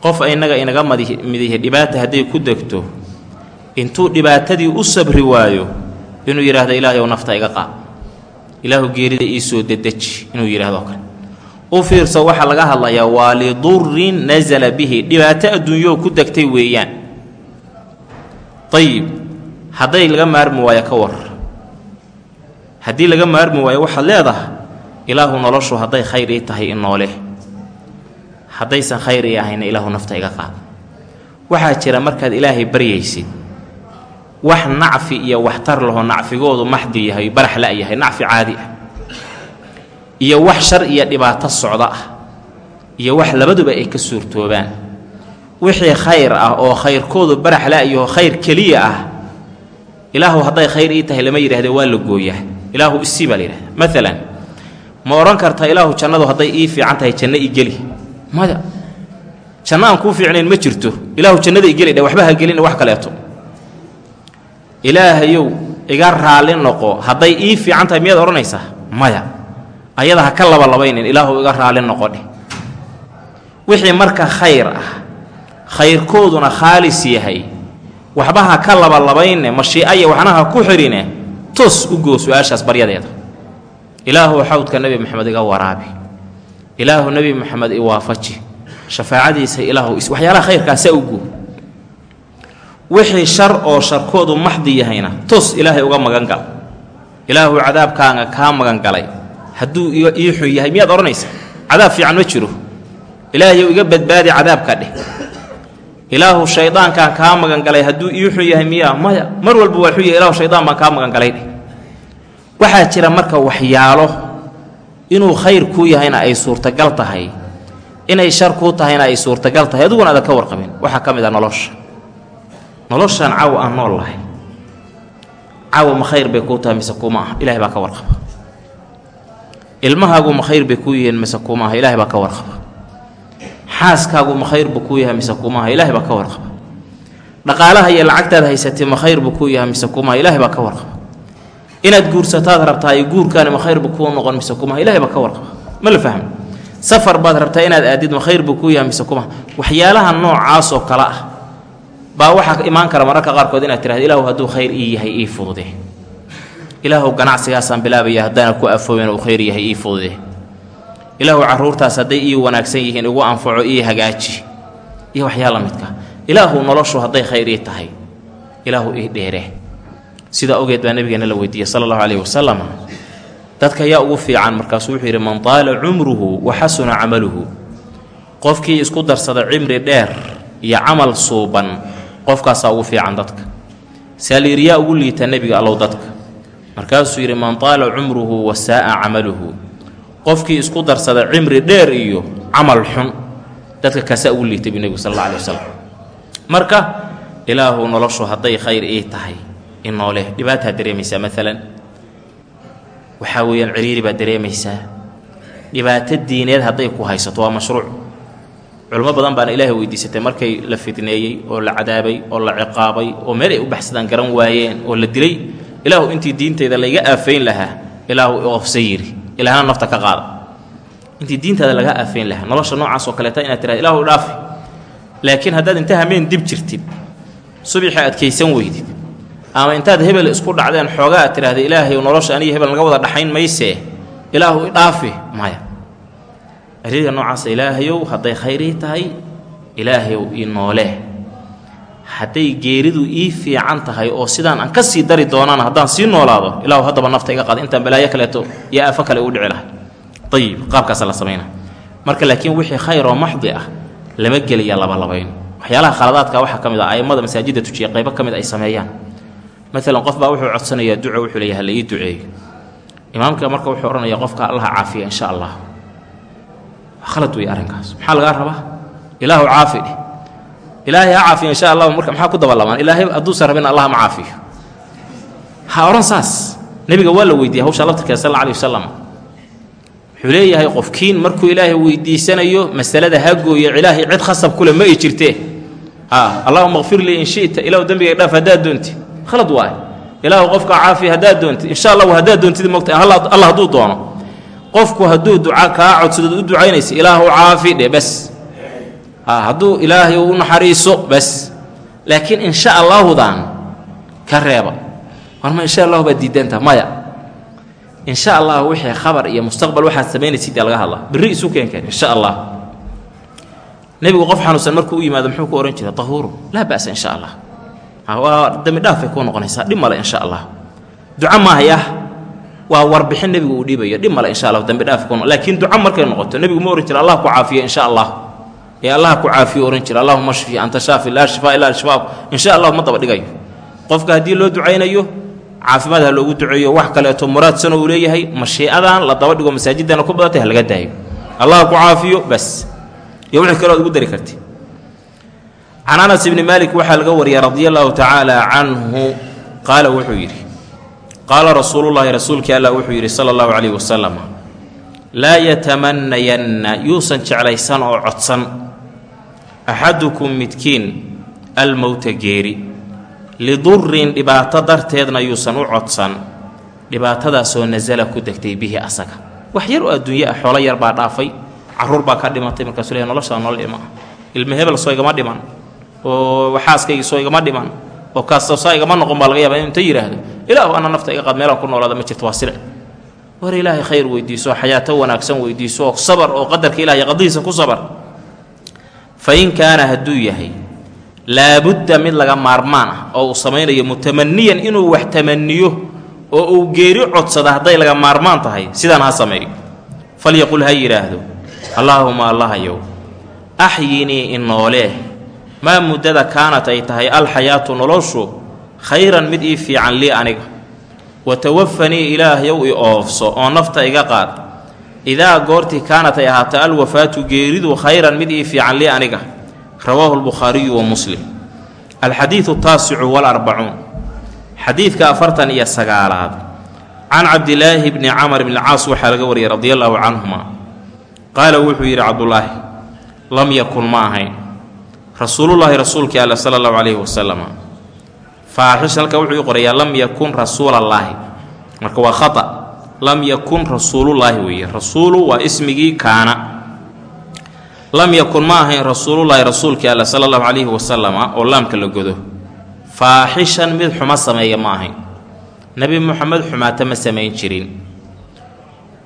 qof innaga inaga midihi dhibaata hadday ku degto intuu dhibaatadii u sabri waayo inuu yidhaahdo ilaahay ow nafta iga qaad ilaahu geerida ii soo dedeji inuu yidhahdo kale u fiirso waxaa laga hadlayaa waa lidurin nasala bihi. Dhibaato adduunyoo ku degtay weeyaan. Ayib hadday laga maarmi waayo ka war. Haddii laga maarmi waayo waxaad leedahay ilaahu noloshu hadday khayr ii tahay inoole haddaysan khayr ii ahayna ilaahu nafta iga qaad. Waxaa jira markaad ilaahay baryaysid wax nacfi iyo waxtar laho nacfigoodu maxdi yahay barax la yahay nacfi caadi ah iyo wax shar iyo dhibaato socdo ah iyo wax labaduba ay ka suurtoobaan. Wixii khayr ah oo khayrkoodu baraxla iyo khayr keliya ah ilaahu hadday khayr ii tahay lama yidhahde waa la gooyaa. Ilaahu isii baa la yidhahda maalan ma odhan karta ilaahu jannadu hadday ii fiican tahay janno ii geli. Maya janno aan kuu fiicnayn ma jirto. Ilaahu jannada igeli dhe waxba ha gelina wax kaleeto. Ilaahayow iga raalli noqo. Hadday ii fiican tahay miyaad odhanaysaa? Maya ayada ha ka labalabaynin ilaahu iga raalli noqo wixii marka khayr ah khayrkooduna khaalis yahay. Waxba ha ka labalabayne mashiicaya waxna ha ku xidhine tos u goo su'aashaas baryadeeda. Ilaahu xawdka nebi moxamed iga waraabi. Ilaahu nebi moxamed i waafaji. Shafaacadiisa ilaahu waxyaalaha khayrkaasa u goo wixii shar oo sharkoodu maxdi yahayna tos ilaahay uga magangal. Ilaahu cadaabkaaga kaa magangalay hadduu ii xun yahay miyaad odhanaysa cadaab fiican ma jiro. Ilaahayow iga badbaadi cadaabka dheh. Ilaahu shaydaankaan kaa magangalay. Hadduu ii xun yahay miyaa? Maya mar walba waa xun yahay ilahu shaydaan baan kaa magangalay dheh. Waxaa jira marka waxyaalo inuu khayr kuu yahayna ay suurtagal tahay inay shar kuu tahayna ay suurtagal tahay. Adiguna aadan ka warqabin. Waxaa ka mid ah nolosha. Noloshaan caawa aan nool lahay caawa ma khayr bay kuu tahay mise kuma ah ilahay baa ka warqaba ilmahaagu ma khayr bay kuu yihiin mise kuma aha ilahay baa ka warqaba. Xaaskaagu ma khayr buu kuu yahay mise kuma aha ilahay baa ka warqaba. Dhaqaalaha iyo lacagtaad haysatay ma khayr buu kuu yahay mise kuma aha ilahay baa ka warqaba. Inaad guursataad rabtaa iyo guurkaani ma khayr buu kuu noqon mise kuma aha ilahay baa ka warqaba. Ma la fahmo safar baad rabtaa inaad aadid ma khayr buu kuu yahay mise kuma waxyaalaha noocaas oo kale ah baa waxaa imaan kara mararka qaarkood inaad tirahdo ilaahu hadduu khayr ii yahay ii fudude ilaahu ganacsigaasaan bilaabaya haddaana ku afooben uu khayr yahay ii fudude ilaahu carruurtaas hadday ii wanaagsan yihiin igu anfaco ii hagaaji. Iyo waxyaa midka. Ilaahu noloshu hadday khayr ii tahay. Ilaahu ii dheere. Sidaa ogeed baa nabigeena la weydiiyey sala allahu calayhi wasalam dadka yaa ugu fiican markaasuu wuxuu yidhi man taala cumruhu wa xasuna camaluhu. Qofkii isku darsada cimri dheer iyo camal suuban qofkaasaa ugu fiican dadka. Saaliiryaa ugu liita nebiga allow dadka markaasuu yidhi man taala cumruhu wa saa'a camaluhu. Qofkii isku darsada cimri dheer iyo camal xun dadka kaasaa ugu liitay buu nebigu sal alla alih wasalam marka ilaahu noloshu hadday khayr ii tahay inoole dhibaataa dareemaysaa maalan waxaa weeyaan ciriiri baad dareemaysaa. Dhibaato diineed hadday ku haysato waa mashruuc. Culimo badan baana ilaahay weydiisatay markay la fidneeyey oo la cadaabay oo la ciqaabay oo meel ay u baxsadaan garan waayeen oo la dilay ilaahu intii diintayda layga aafayn lahaa ilaahu oofsa yiri ilaahna nafta ka qaada. Intii diintaada laga aafayn lahaa nolosha noocaas oo kaleeta inaad tirahda ilaahu dhaafi. Laakiin haddaad inta hameen dib jirtid subaxii adkaysan weydid ama intaad hebel isku dhacdeen xoogaa aad tidhaahda ilaahay nolosha aniga hebel naga wada dhaxayn maysee? Ilaahu i dhaafi maya ariga noocaasa ilaahayow hadday khayrii tahay ilaahayow ii noolee hadday geeridu ii fiican tahay oo sidaan aan ka sii dari doonaan haddaan sii noolaado ilaahu haddaba nafta iga qaada. Intaan balaayo kaleeto iyo aafo kale u dhici lahay ayib qaabkaasa la samayna marka laakiin wixii khayr oo maxdi ah lama gelaya labalabayn. Waxyaalaha khaladaadka waxaa ka mid ah a'immada masaajidda tujiya qaybo ka mid ay sameeyaan. Maalan qof baa wuxuu codsanayaa duco wuxuu leeyahay la ii duceeyo imaamka marka wuxuu odhanayaa qofka allaha caafiya insha allah. Khalad wey arrinkaas. Maxaa lagaa rabaa? Ilaahu caafi ilaahay ha caafiya insha allah marka maxaa ku dabalamaan? Ilaahay hadduusan rabin allah ma caafiyo. Ha odhan saas. Nebiga waa la weydiiyey hawsha laftirkeeda sal alla wasalam wuxuu leeyahay qofkiin markuu ilaahay weydiisanayo masalada ha gooyo ilaahay cid khasab kule ma i jirtee. Allahuma kfir lii in shita ilaahu dembiga dhaaf haddaad doonti. Khalad waay ilaahu qofka caafiya haddaad doontid insha allahu haddaad doontid mogta allah hadduu doono. Qofku hadduu duca kaa codsadood u ducaynaysa ilaahu caafi dhe bas hadduu ilaahay u naxariiso bas laakiin insha allahudan ka reeba warma insha allahu baad diidantaha maya. Insha allah wixii khabar iyo mustaqbal waxaad samaynaysid laga hadlaa. Berri isu keenkeen insha allah nebigu qof xanuunsan markuu u yimaado muxuu ku ohan jiray tahuuru laa ba'sa insha allah waa dembi dhaafay kuu noqonaysaa. Dhib male insha allah duco maahayah waa warbixin nebigu uu dhiibayo dhib male insha allah dembi dhaaf laakiin duco markay noqoto nebigu ma ohan jira allah ku caafiyo insha allah ee allah ku caafiyo ohan jira. Allahuma shfi anta shaafi laa shifaa ilaa shifaa insha allah ma daba dhigayo. Qofka haddii loo ducaynayo caafimaad ha loogu duceeyo wax kaleeto muraadsan uu leeyahay mashiicadan la daba dhigo masaajidana ku badatay ha laga daayo. Allah ku caafiyo bas. Iyo wixii kale oad ugu dari karti can anas ibni maalik waxaa laga wariyay radia allaahu tacaala canhu qaala wuxuu yidhi qaala rasuulullaahi rasuulkii allah wuxuu yidhi sala allahu calayhi wasalam laa yatamanayanna yuusan jeclaysan oo codsan. Axadukum midkiin almowta geeri. Lidurin dhibaato darteedna yuusan u codsan. Dhibaatadaasoo nasala ku degtay bihi asaga. Wax yar oo adduunye ah xoolo yar baa dhaafay. Carruur baa ka dhimatay markaasuu leeyahy noloshaa nolol ima. Ilma hebel soo igama dhiman. Oo xaaskaygii soo igama dhiman. Oo kaastoosaa igama noqon baa laga yaaba inu inta yidhaahdo ilaahu ana nafta iga qaad meelaan ku noolaada ma jirto waa sile war ilaahay khayr weydiiso xayaato wanaagsan weydiiso sabar oo qadarka ilahay qadihiisa ku sabar. Fa in kaana hadduu yahay laabudda mid laga maarmaan ah oo uu samaynayo mutamaniyan inuu wax tamaniyo oo uu geeri codsada hadday laga maarmaan tahay sidaan ha sameeyo falyaqul ha yidhaahdo allaahuma allahayow axyinii inoolee maa muddada kaanat ay tahay alxayaatu noloshu khayran mid ii fiican lii aniga wa tawafanii ilaahyow i oofso oo nafta iga qaad idaa goortii kaanat ay ahaata alwafaatu geeridu khayran mid ii fiican lii aniga rawaahu lbukhaariyu wa muslim alxadiidu taasicu walarbacuun xadiidka afartan iyo sagaalaad can cabdilaahi bni camar bni caas waxaa laga wariyay radi allaahu canhuma qaala wuxuu yidhi cabdulaahi lam yakun ma ahayn rasuulullaahi rasuulkii alle sala allahu calayhi wasalam faaxish halka wuxuu qorayaa lam yakun rasuulallaahi marka waa khata. Lam yakun rasuulullaahi weeye. Rasuulu waa ismigii kaana. Lam yakun ma ahayn rasuulullaahi rasuulkii alle sala allahu calayhi wasalama oo laamka la godo. Faaxishan mid xumo sameeya ma ahayn. Nebi moxamed xumaato ma samayn jirin.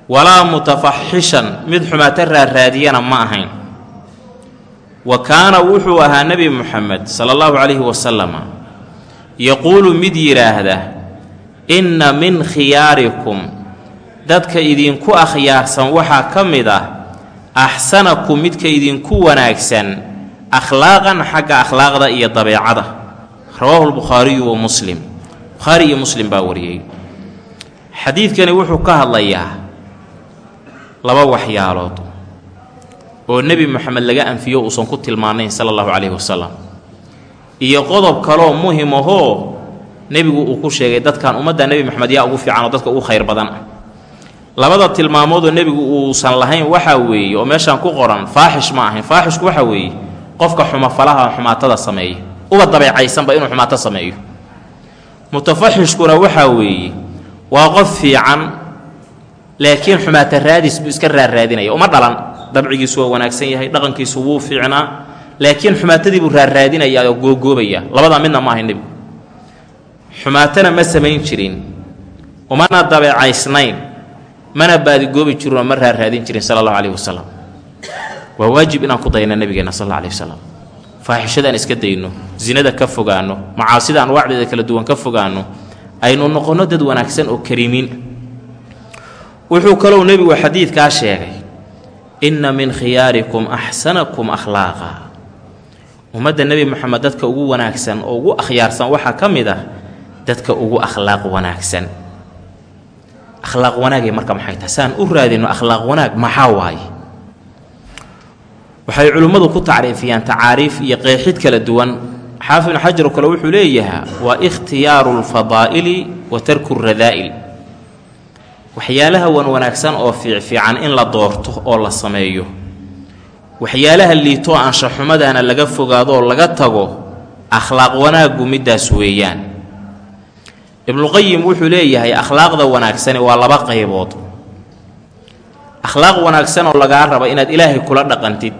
Walaa mutafaxishan mid xumaato raarraadiyana ma ahayn. Wa kaana wuxuu ahaa nebi moxamed sala allahu calayhi wasalama yaquulu mid yidhaahda inna min khiyaarikum. Dadka idinku akhyaarsan waxaa ka mid ah axsanakum midka idinku wanaagsan akhlaaqan xagga akhlaaqda iyo dabeecada. Rawaahu lbukhaariyu wa muslim. Bukhaari iyo muslim baa wariyey. Xadiidkani wuxuu ka hadlayaa laba waxyaalood oo nebi moxamed laga anfiyo uusan ku tilmaanayn sala allahu calayhi wasalam iyo qodob kaloo muhiim ahoo nebigu uu ku sheegay dadkan ummadda nebi moxamed yaa ugu fiican oo dadka ugu khayr badan. Labada tilmaamoodoo nebigu uusan lahayn waxaa weeye oo meeshaan ku qoran faaxish ma ahayn. Faaxishku waxaa weeye qofka xumafalaha xumaatada sameeya uba dabeecaysanba inuu xumaato sameeyo. Mutafaxishkuna waxaa weeye waa qof fiican laakiin xumaata raadis buu iska raarraadinaya. Uma dhalan dabcigiisu waa wanaagsan yahay dhaqankiisu wuu fiicnaa laakiin xumaatadii buu raarraadinayaa oo googoobayaa. Labadaa midna ma ahayn nebigu xumaatana ma samayn jirin umana dabeecaysnayn mana baadigoobi jirinoo ma raarraadin jirin sala allahu calayhi wasalam waa waajib inaan ku dayna nabigeena sal alla wasalam faaxishadaan iska dayno zinada ka fogaanno macaasida anwaacdeeda kala duwan ka fogaanno aynu noqonno dad wanaagsan oo kariimiin wuxuu kalou nebigu xadiidkaa sheegay inna min khiyaarikum axsanakum akhlaaqa ummadda nebi moxamed dadka ugu wanaagsan oo ugu akhyaarsan waxaa ka mid ah dadka ugu akhlaaq wanaagsan. Akhlaaq wanaagay marka maxay tahay? Saan u raadino akhlaaq wanaag maxaa waaye? Waxay culimmadu ku tacriifiyaan tacaariif iyo qeexid kala duwan. Xaafid ibnu xajar oo kale wuxuu leeyahaa waa ikhtiyaaru lfadaa'ili wa tarku radaa'il waxyaalaha wan wanaagsan oo fiicfiican in la doorto oo la sameeyo waxyaalaha liitoo anshaxumadana laga fogaado oo laga tago akhlaaq wanaaggu middaas weeyaan. Ibnuqayim wuxuu leeyahay akhlaaqda wanaagsani waa laba qaybood. Akhlaaq wanaagsan oo lagaa raba inaad ilaahay kula dhaqantid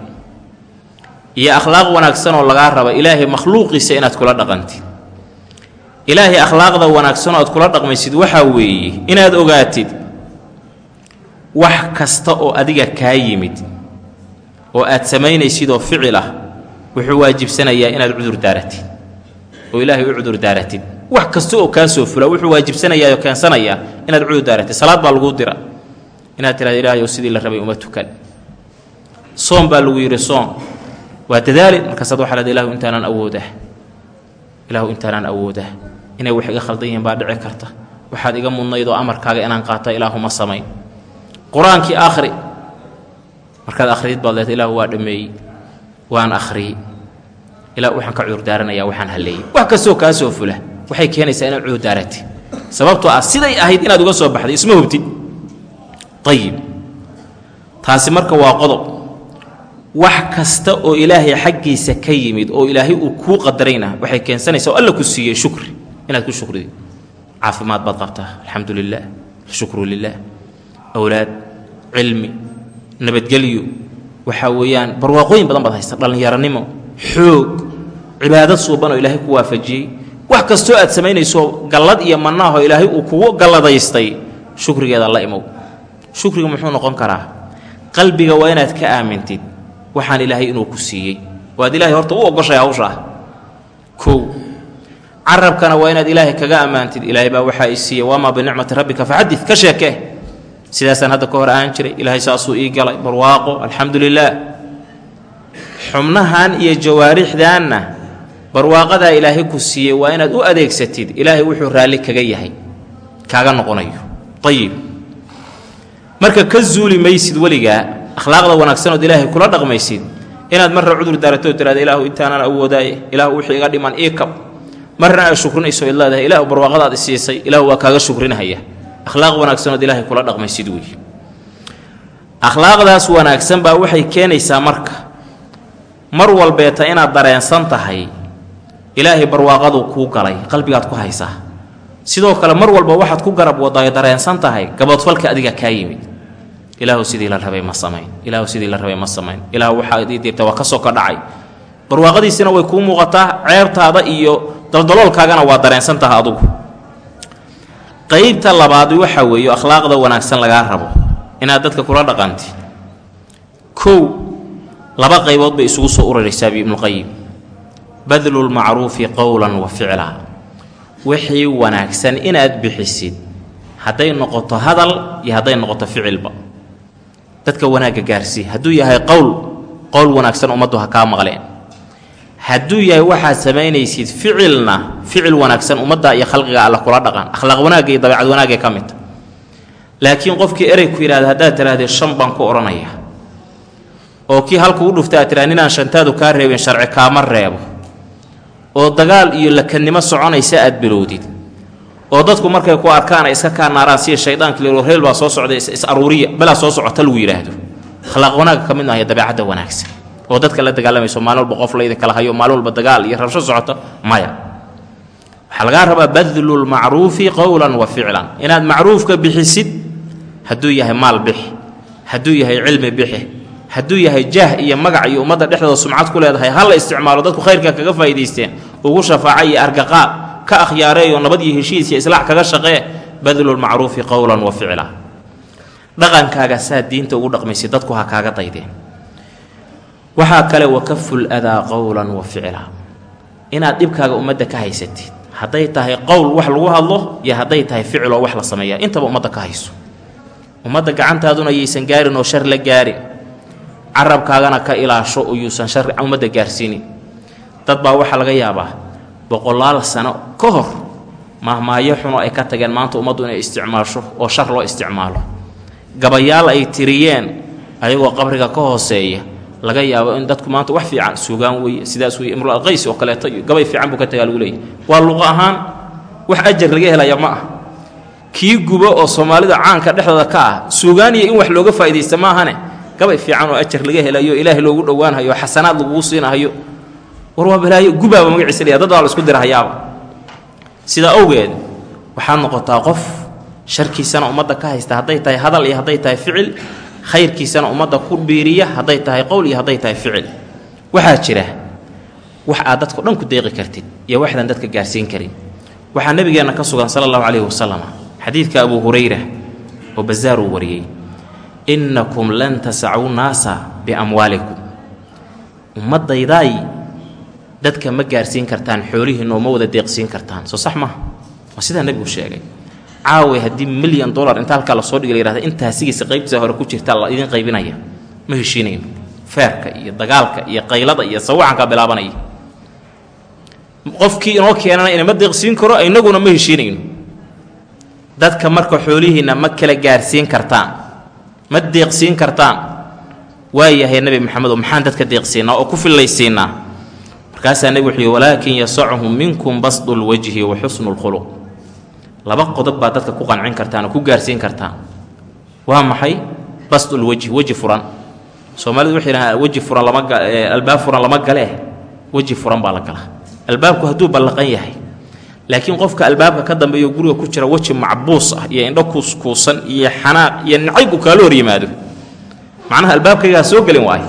iyo akhlaaq wanaagsan oo lagaa raba ilaahay makhluuqiisa inaad kula dhaqantid. Ilaahay akhlaaqda wanaagsan oo aad kula dhaqmaysid waxaa weeye inaad ogaatid wax kasta oo adiga kaa yimid oo aad samaynaysid oo ficil ah wuxuu waajibsanayaa inaad cudur daaratid. Oo ilaahay u cudur daaratid. Wax kasta oo kaa soo fula wuxuu waajibsanayaa oo keensanayaa inaad cudur daaratid. Salaad baa laguu dira inaad tiraada ilaahay oo sidii la rabay uma tukan. Soom baa lagu yidhi soom waa dadaali. Markaasaad waxaa leeda ilahu intaanaan awoodah. Ilaahu intaanaan awoodah. Inay wax iga khaldan yihiin baa dhici karta. Waxaad iga mudnayd oo amarkaaga inaan qaata ilaahuma samayn. Qur'aankii akhri markaad akhriyid baad leeta ilaahu waa dhammeeyey waan akhriyey ilaa waxaan ka cudurdaaranayaa waxaan halleeyey wax kastoo kaa soo fula waxay keenaysaa inaad cudurdaaratid sababtoo ah siday ahayd inaad uga soo baxday isma hubtid ayib taasi marka waa qodob. Wax kasta oo ilaahay xaggiisa ka yimid oo ilaahay uu kuu qadarayna waxay keensanaysaa oo alla ku siiyey shukri inaad ku shukridid caafimaad baad qabtaa alxamdu lilah shukru lilah awlaad cilmi nabadgelyo. Waxaa weeyaan barwaaqooyin badan baad haysta dhallinyaranimo xoog cibaadad suuban oo ilaahay ku waafajiyey. Wax kastoo aad samaynayso gallad iyo mannaaho ilaahay uu kugu galladaystay shukrigeeda la imow. Shukriga muxuu noqon karaa? Qalbiga waa inaad ka aamintid. Waxaan ilaahay inuu ku siiyey. Waad ilaahay horta u ogoshay hawshaa kow. Carabkana waa inaad ilaahay kaga ammaantid ilaahay baa waxaa i siiyey waamaa binicmati rabbika faxadid ka sheekee sidaasaan hadda ka hor ahaan jiray ilaahay saasuu ii galay. Barwaaqo alxamdu lilaah xubnahan iyo jawaarixdaanna barwaaqadaa ilaahay ku siiyey waa inaad u adeegsatid. Ilaahay wuxuu raalli kaga yahay. Kaaga noqonayo. Ayib marka ka zuuli maysid weligaa akhlaaqda wanaagsan ood ilaahay kula dhaqmaysid inaad marra cudur daaratoo tirahda ilaahu intaanaan awoodaaye ilaahu wixii iga dhiman ii kab. Marna aad shukrinayso id leedahay barwaaqadaad isiisay ilaahu waa kaaga shukrinahaya akhlaaq wanaagsan ood ilaahay kula dhaqmaysid weeye akhlaaqdaas wanaagsan baa waxay keenaysaa marka mar walbeeta inaad dareensan tahay ilaahay barwaaqaduu kuu galay qalbigaad ku haysaa. Sidoo kale mar walba waxaad ku garab wadaayo dareensan tahay gaboodfalka adiga kaa yimid. Ilaahu sidii la rabay ma samayn ilaahu sidii la rabay ma samayn. Ilaahu waxaad ii dirta waa ka soo ka dhacay. Barwaaqadiisina way kuu muuqataa ceebtaada iyo daldaloolkaagana waa dareensan taha adugu qaybta labaad waxa weeye akhlaaqda wanaagsan lagaa rabo inaad dadka kula dhaqantid kow laba qaybood bay isugu soo uraraysaa bi ibnuqayim badlu lmacruufi qowlan wa ficla. Wixii wanaagsan inaad bixisid hadday noqoto hadal iyo hadday noqoto ficilba. Dadka wanaagga gaarsii hadduu yahay qowl qowl wanaagsan ummaddu ha kaa maqleen hadduu yahay waxaad samaynaysid ficilna ficil wanaagsan ummadda iyo khalqiga alla kula dhaqan akhlaaq wanaagga iyo dabeecad wanaagga ka midta laakiin qofkii erey ku yidhahda haddaad tidhahdee shan baan ku odhanaya oo kii halku u dhufta aad tidhahda ninaan shantaadu kaa reebin sharci kaama reebo. oo dagaal iyo lakadnimo soconaysa aad bilowdid oo dadku markay ku arkaan ay iska kaanaaraan siya shaydaankii reel baa soo socda is aruuriya balaa soo socota lagu yidhaahdo. Akhlaaq wanaagga ka mid maayo dabeecadda wanaagsan oo dadka la dagaalamayso maalin walba qof laydin kala hayo maalin walba dagaal iyo rabsho socota maya. Waxaa lagaa rabaa badlu lmacruufi qowlan wa ficlan. Inaad macruufka bixisid hadduu yahay maal bixi hadduu yahay cilmi bixi hadduu yahay jah iyo magac iyo ummadda dhexdooda sumcad ku leedahay ha la isticmaalo dadku khayrka kaga faa'idaysteen ugu shafaaca iyo argaqaa ka akhyaareeyo nabad iyo heshiis iyo islaax kaga shaqee badlu lmacruufi qowlan wa ficla dhaqankaaga saa diinta ugu dhaqmaysid dadku ha kaaga daydeen waxaa kale wakaful adaa qowlan wa ficla. Inaad dhibkaaga ummadda ka haysatid hadday tahay qowl wax lagu hadlo iyo hadday tahay ficiloo wax la sameeya intaba ummadda ka hayso. Ummadda gacantaaduna yaysan gaarin oo shar la gaarin. Carabkaagana ka ilaasho oo yuusan shar ummadda gaarsiinin. Dad baa waxaa laga yaabaa boqolaal sano ka hor mahmaayo xuno ay ka tageen maanta ummaddu inay isticmaasho oo shar loo isticmaalo. Gabayaal ay tiriyeen ayagoo qabriga ka hooseeya laga yaabo in dadku maanta wax fiican suugaan weye sidaas weye imrualqays oo kaleeto gabay fiican buu ka tagaa lagu leeyay waa luqo ahaan wax ajar laga helaya ma ah kii gubo oo soomaalida caanka dhexdooda ka ah suugaan iyo in wax looga faa'iidaysta maahane gabay fiican oo ajar laga helayo ilaahay loogu dhowaanhayo xasanaad lagugu siinahayo war waa balaayo gubaaba magaciisa laya dad baa la isku dirahayaaba sidaa awgeed waxaad noqotaa qof sharkiisana ummadda ka haysta hadday tahay hadal iyo hadday tahay ficil khayrkiisana ummadda ku biiriya hadday tahay qowl iyo hadday tahay ficil. Waxaa jira wax aad dadko dhan ku deeqi kartid iyo waxdaan dadka gaarsiin karin. Waxaa nebigeenna ka sugan sala allahu calayhi wasalam xadiidka abuu hurayra oo bazaar uu wariyey. Innakum lan tasacu naasa biamwaalikum. Ummaddaydaay dadka ma gaarsiin kartaan xoolihiinoo ma wada deeqsiin kartaan. Soo sax maaha waa sidaa nebigu sheegay caawe haddii milyan dollar inta halkaa la soo dhigi la yihahda intaasigiisa qaybtiisa hore ku jirta la idin qaybinaya. Ma heshiinayno. Feerka iyo dagaalka iyo qaylada iyo sawacankaa bilaabanaya. Qofkii inoo keenana inama deeqsiin karo inaguna ma heshiinayno. Dadka marka xoolihiinna ma kala gaarsiin kartaan. Ma deeqsiin kartaan. Waayahay nebi maxamedo maxaan dadka deeqsiinaa oo ku fillaysiinaa markaasaa nebi wuxuu yihi walaakin yasacuhum minkum basdu lwajhi wa xusnu lkhuluq laba qodob baa dadka ku qancin kartaan oo ku gaarsiin kartaan. Waa maxay? Basdulwejhi weji furan. Soomaalidu waxay yidhahaan weji furan lama albaab furan lama galee weji furan baa la galaa albaabku hadduu ballaqan yahay laakiin qofka albaabka ka dambeeyo guriga ku jira weji macbuus ah iyo indho kuuskuusan iyo xanaaq iyo nacayb uu kaala hor yimaado. Macnaha albaabkaygaa soo gelin waayo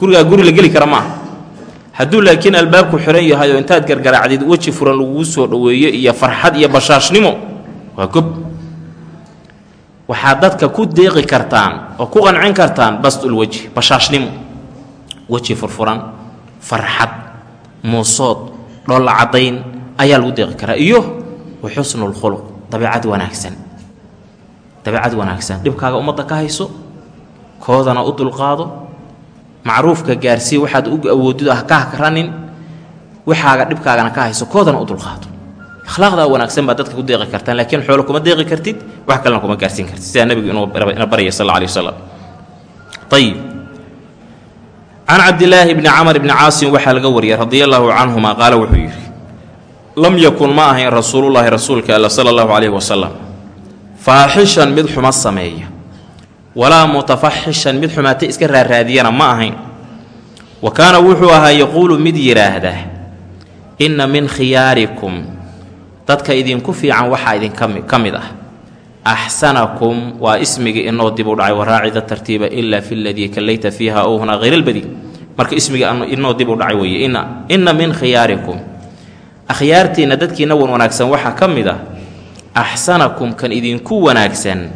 gurigaa guri la geli kara maaha. Hadduu laakiin albaabku xihan yahay oo intaad gargaraacdid weji furan laguu soo dhoweeyo iyo farxad iyo bashaashnimo waa gob waxaad dadka ku deeqi kartaan oo ku qancin kartaan basdulwejhi bashaashnimo. Weji furfuran farxad muusood dholla caddayn ayaa lagu deeqi karaa. Iyo wa xusnulkhuluq dabeicad wanaagsan. Dabeicad wanaagsan. Dhibkaaga ummadda ka hayso koodana u dulqaado. Macruufka gaarsii waxaad u awoodid ah ka hakranin waxaaga dhibkaagana ka hayso koodana u dulqaado akhlaaqdaa wanaagsan baad dadka ku deeqi kartaan laakiin xoolo kuma deeqi kartid wax kalena kuma gaarsiin kartid. Sidaa nebigu ina baryay sal alih wasalam ayib can cabdilaahi bni camar bni caasim waxaa laga wariyay radia allaahu canhuma qaala wuxuu yidhi lam yakun ma ahayn rasuulullaahi rasuulka alla sala allahu calayhi wasalam faaxishan mid xuma sameeya walaa mutafaxishan mid xumaata iska raaraadiyana ma ahayn. Wa kaana wuxuu ahaa yaquulu mid yidhaahda inna min khiyaarikum dadka idinku fiican waxaa idinka ka mid ah. Axsanakum waa ismigii inoo dib u dhacay waraacida tartiiba ilaa fi ladii kallayta fiiha ow hunaa hayr marka ismigii inoo dib u dhacay weeye inna min khiyaarikum. Akhyaartiinna dadkiina wan wanaagsan waxaa ka mid ah axsanakum kan idinku wanaagsan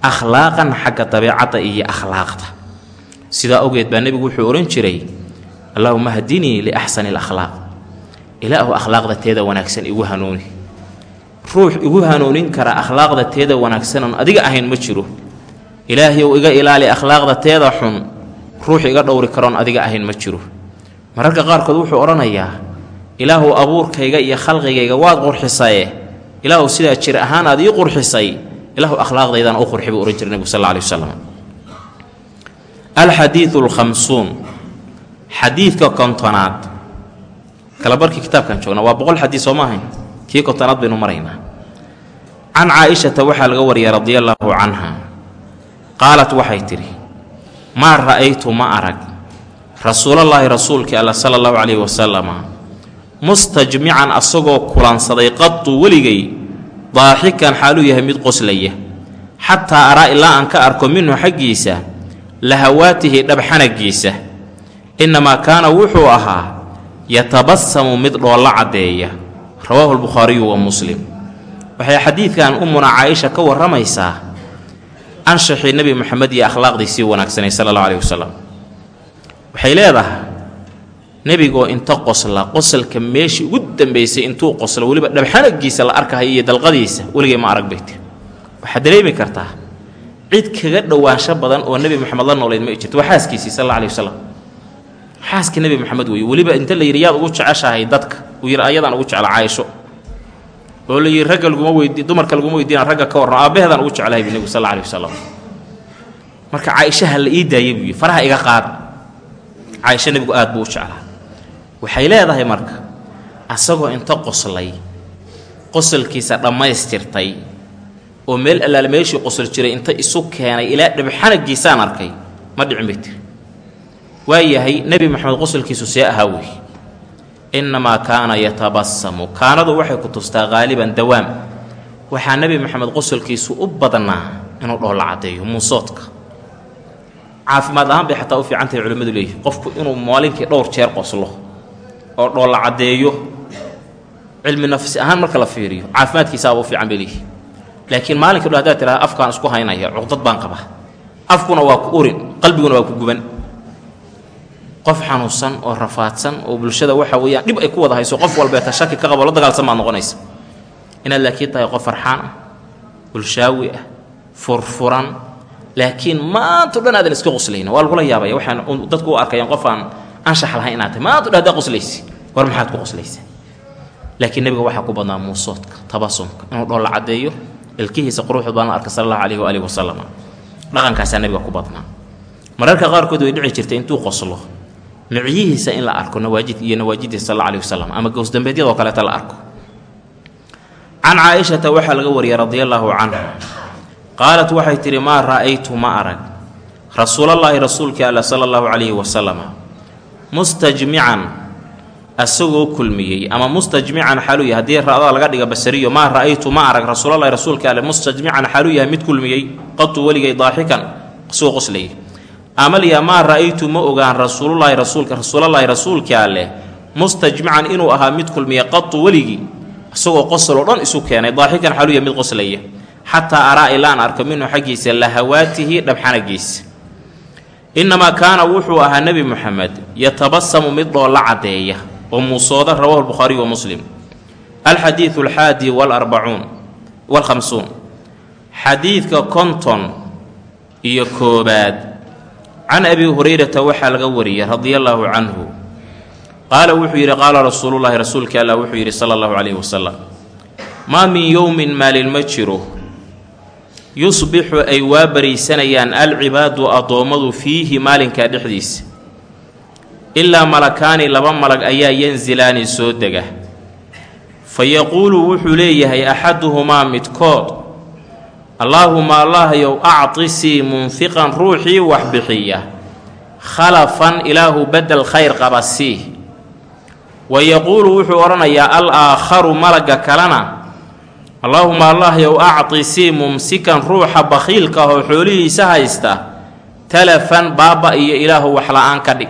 akhlaaqan xagga dabeecadda iyo akhlaaqda sidaa awgeed baa nebigu wuxuu odhan jiray allaahuma hdinii liaxsani alakhlaaq ilaahu akhlaaqda teeda wanaagsan igu hanuuni ruux igu hanuunin kara akhlaaqda teeda wanaagsanon adiga ahayn ma jiro. Ilaahayow iga ilaali akhlaaqda teeda xun ruux iga dhowri karoon adiga ahayn ma jiro. Mararka qaarkood wuxuu odhanayaa ilaahu abuurkayga iyo khalqigayga waad qurxisaye. Ilaahu sidaa jir ahaan aad ii qurxisay. Ilaahu akhlaaqdaydaan u qurxi buu ohan jiray nebigu sal alih wasalam alxadiidu alkhamsuun xadiidka kontonaad. Kala barkii kitaabkan joogna waa boqol xadiid soo ma ahayn kii kontonaad baynu maraynaa can caaishata waxaa laga wariyay radia allaahu canha. Qaalat waxay tidhi maa ra'aytu ma arag. Rasuulallaahi rasuulkii alla sala allahu calayhi wasalama mustajmican asagoo kulansaday qadu weligay daaxikan xaaluu yahay mid qoslaya. Xataa araa ilaa aan ka arko minhu xaggiisa lahawaatihi dhabxanagiisa innamaa kaana wuxuu ahaa yatabasamu mid dhoolla caddeeya rawaahu lbukhaariyu wa muslim. Waxay xadiidkan ummuna caaisha ka warramaysaa anshaxii nebi moxamed iyo akhlaaqdiisii wanaagsanay sala allahu aleyhi wasalam waxay leedahay nebigoo inta qosla qosalka meeshii ugu dambaysay intuu qoslo weliba dhabxanagiisa la arkahay iyo dalqadiisa weligay ma arag bay waxaad dareemi kartaa cid kaga dhowaansho badan oo nebi moxamed la noolayd ma jirto. Waa xaaskiisii sal alla alih wasalam xaaska nebi moxamed weeye weliba inta la yidhi yaad ugu jeceshahay dadka uu yidhi ayadaan ugu jecla caaisho oo la yidhi ragga laguma weydi dumarka laguma weydiina ragga ka warran aabbaheedaan ugu jeclahay bu nebigu sal alla alih wasalam marka caaishaha la ii daayay buu yidhi faraha iga qaad. Caaisho nebigu aad buu u jeclaa. Waxay leedahay marka asagoo inta qoslay qosalkiisa dhammaystirtay oo meel allaale meeshii qosol jiray inta isu keenay ilaa dhabxanagiisaan arkay ma dhicin bay tiri waayahay nebi moxamed qosolkiisu see ahaa wey innamaa kaana yatabasamu kaanadu waxay ku tustaa haaliban dawaam waxaa nebi moxamed qosolkiisu u badnaa inuu dhoolla caddeeyo muusoodka caafimaad ahaan bay xataa u fiican tahay culimmadu leeyihi qofku inuu maalinkii dhowr jeer qoslo oo dhoolla caddeeyo cilmi nafsi ahaan marka la fiiriyo caafimaadkiisaaba u fiican bay leeyihi laakiin maalinkii dho hadaad tiraada afkaan isku haynaya cuqdad baan qaba afkuna waa ku urin qalbiguna waa ku guban qof xanuunsan oo rafaadsan oo bulshada waxa weeyaan dhib ay ku wada hayso qof walbeeta shaki ka qabo la dagaalsan baad noqonaysa inaad laakiin tahay qof farxaan ah bulshaawi ah furfuran laakiin maanto dhan aadan iska qoslayna waa lagula yaabaya waxaan dadku u arkayaan qof aan anshax lahayn inaad tahay. Maanto dhan haddaa qoslaysi war maxaad ku qoslaysaa laakiin nebiga waxaa ku badnaa muusoodka tabasumka inuu dhoolla caddeeyo ilkihiisa quruxda badan la arka sala allahu calayhi waalihi wasalam dhaqankaasaa nabiga ku badnaa. Mararka qaarkood way dhici jirtay intuu qoslo micyihiisa in la arko nawaajid iyo nawaajidiisa sal alla wasalam ama gowsdambeedyadoo kaleeta la arko. Can caa-ishata waxaa laga wariyay radia allaahu canha. Qaalat waxay tidhi maa ra'aytu ma arag. Rasuulallaahi rasuulkii alla sala allahu calayhi wasalama mustajmican asagoo kulmiyey ama mustajmican xaaluu yahay haddii ra'dada laga dhiga basariyo maa ra'aytu ma arag. Rasuulalahi rasuulka alle mustajmican xaaluu yahay mid kulmiyey qatu weligay daaxikan isagoo qoslayay amalya maa ra'aytu ma ogaan rasuululaahi rasuulka rasuulallaahi rasuulkii alleh mustajmican inuu ahaa mid kulmiya qatu weligii isagoo qosol oo dhan isu keenay daaxikan xaaluu yahay mid qoslaya. Xataa araa ilaan arko minhu xaggiisa lahawaatihi dhabxanagiisa innamaa kaana wuxuu ahaa nebi moxamed yatabasamu mid dhoolla caddeeya oo muusooda rawahu lbukhaariyu wa muslim. Alxadiidu alxaadi walarbacuun walkhamsuun xadiidka konton iyo koobaad can abi hurayrata waxaa laga wariyay radia allaahu canhu. Qaala wuxuu yidhi qaala rasuulullaahi rasuulkii allah wuxuu yidhi sala allahu calayhi wasalam maa min yowmin maalin ma jiro. Yusbixu ay waa baraysanayaan alcibaadu addoommadu fiihi maalinkaa dhexdiisa. Ilaa malakaani laba malag ayaa yansilaani soo dega. Fa yaquulu wuxuu leeyahay axaduhumaa midkood allaahuma allahyow actisii munfiqan ruuxii wax bixiya khalafan ilaahu bedel khayr qaba sii wa yaquulu wuxuu odhanayaa al aakharu malagga kalena allaahuma allahyow actisii mumsikan ruuxa bakhiilka oo xoolihiisa haysta. Talafan baaba iyo ilaahu wax la'aan ka dhig.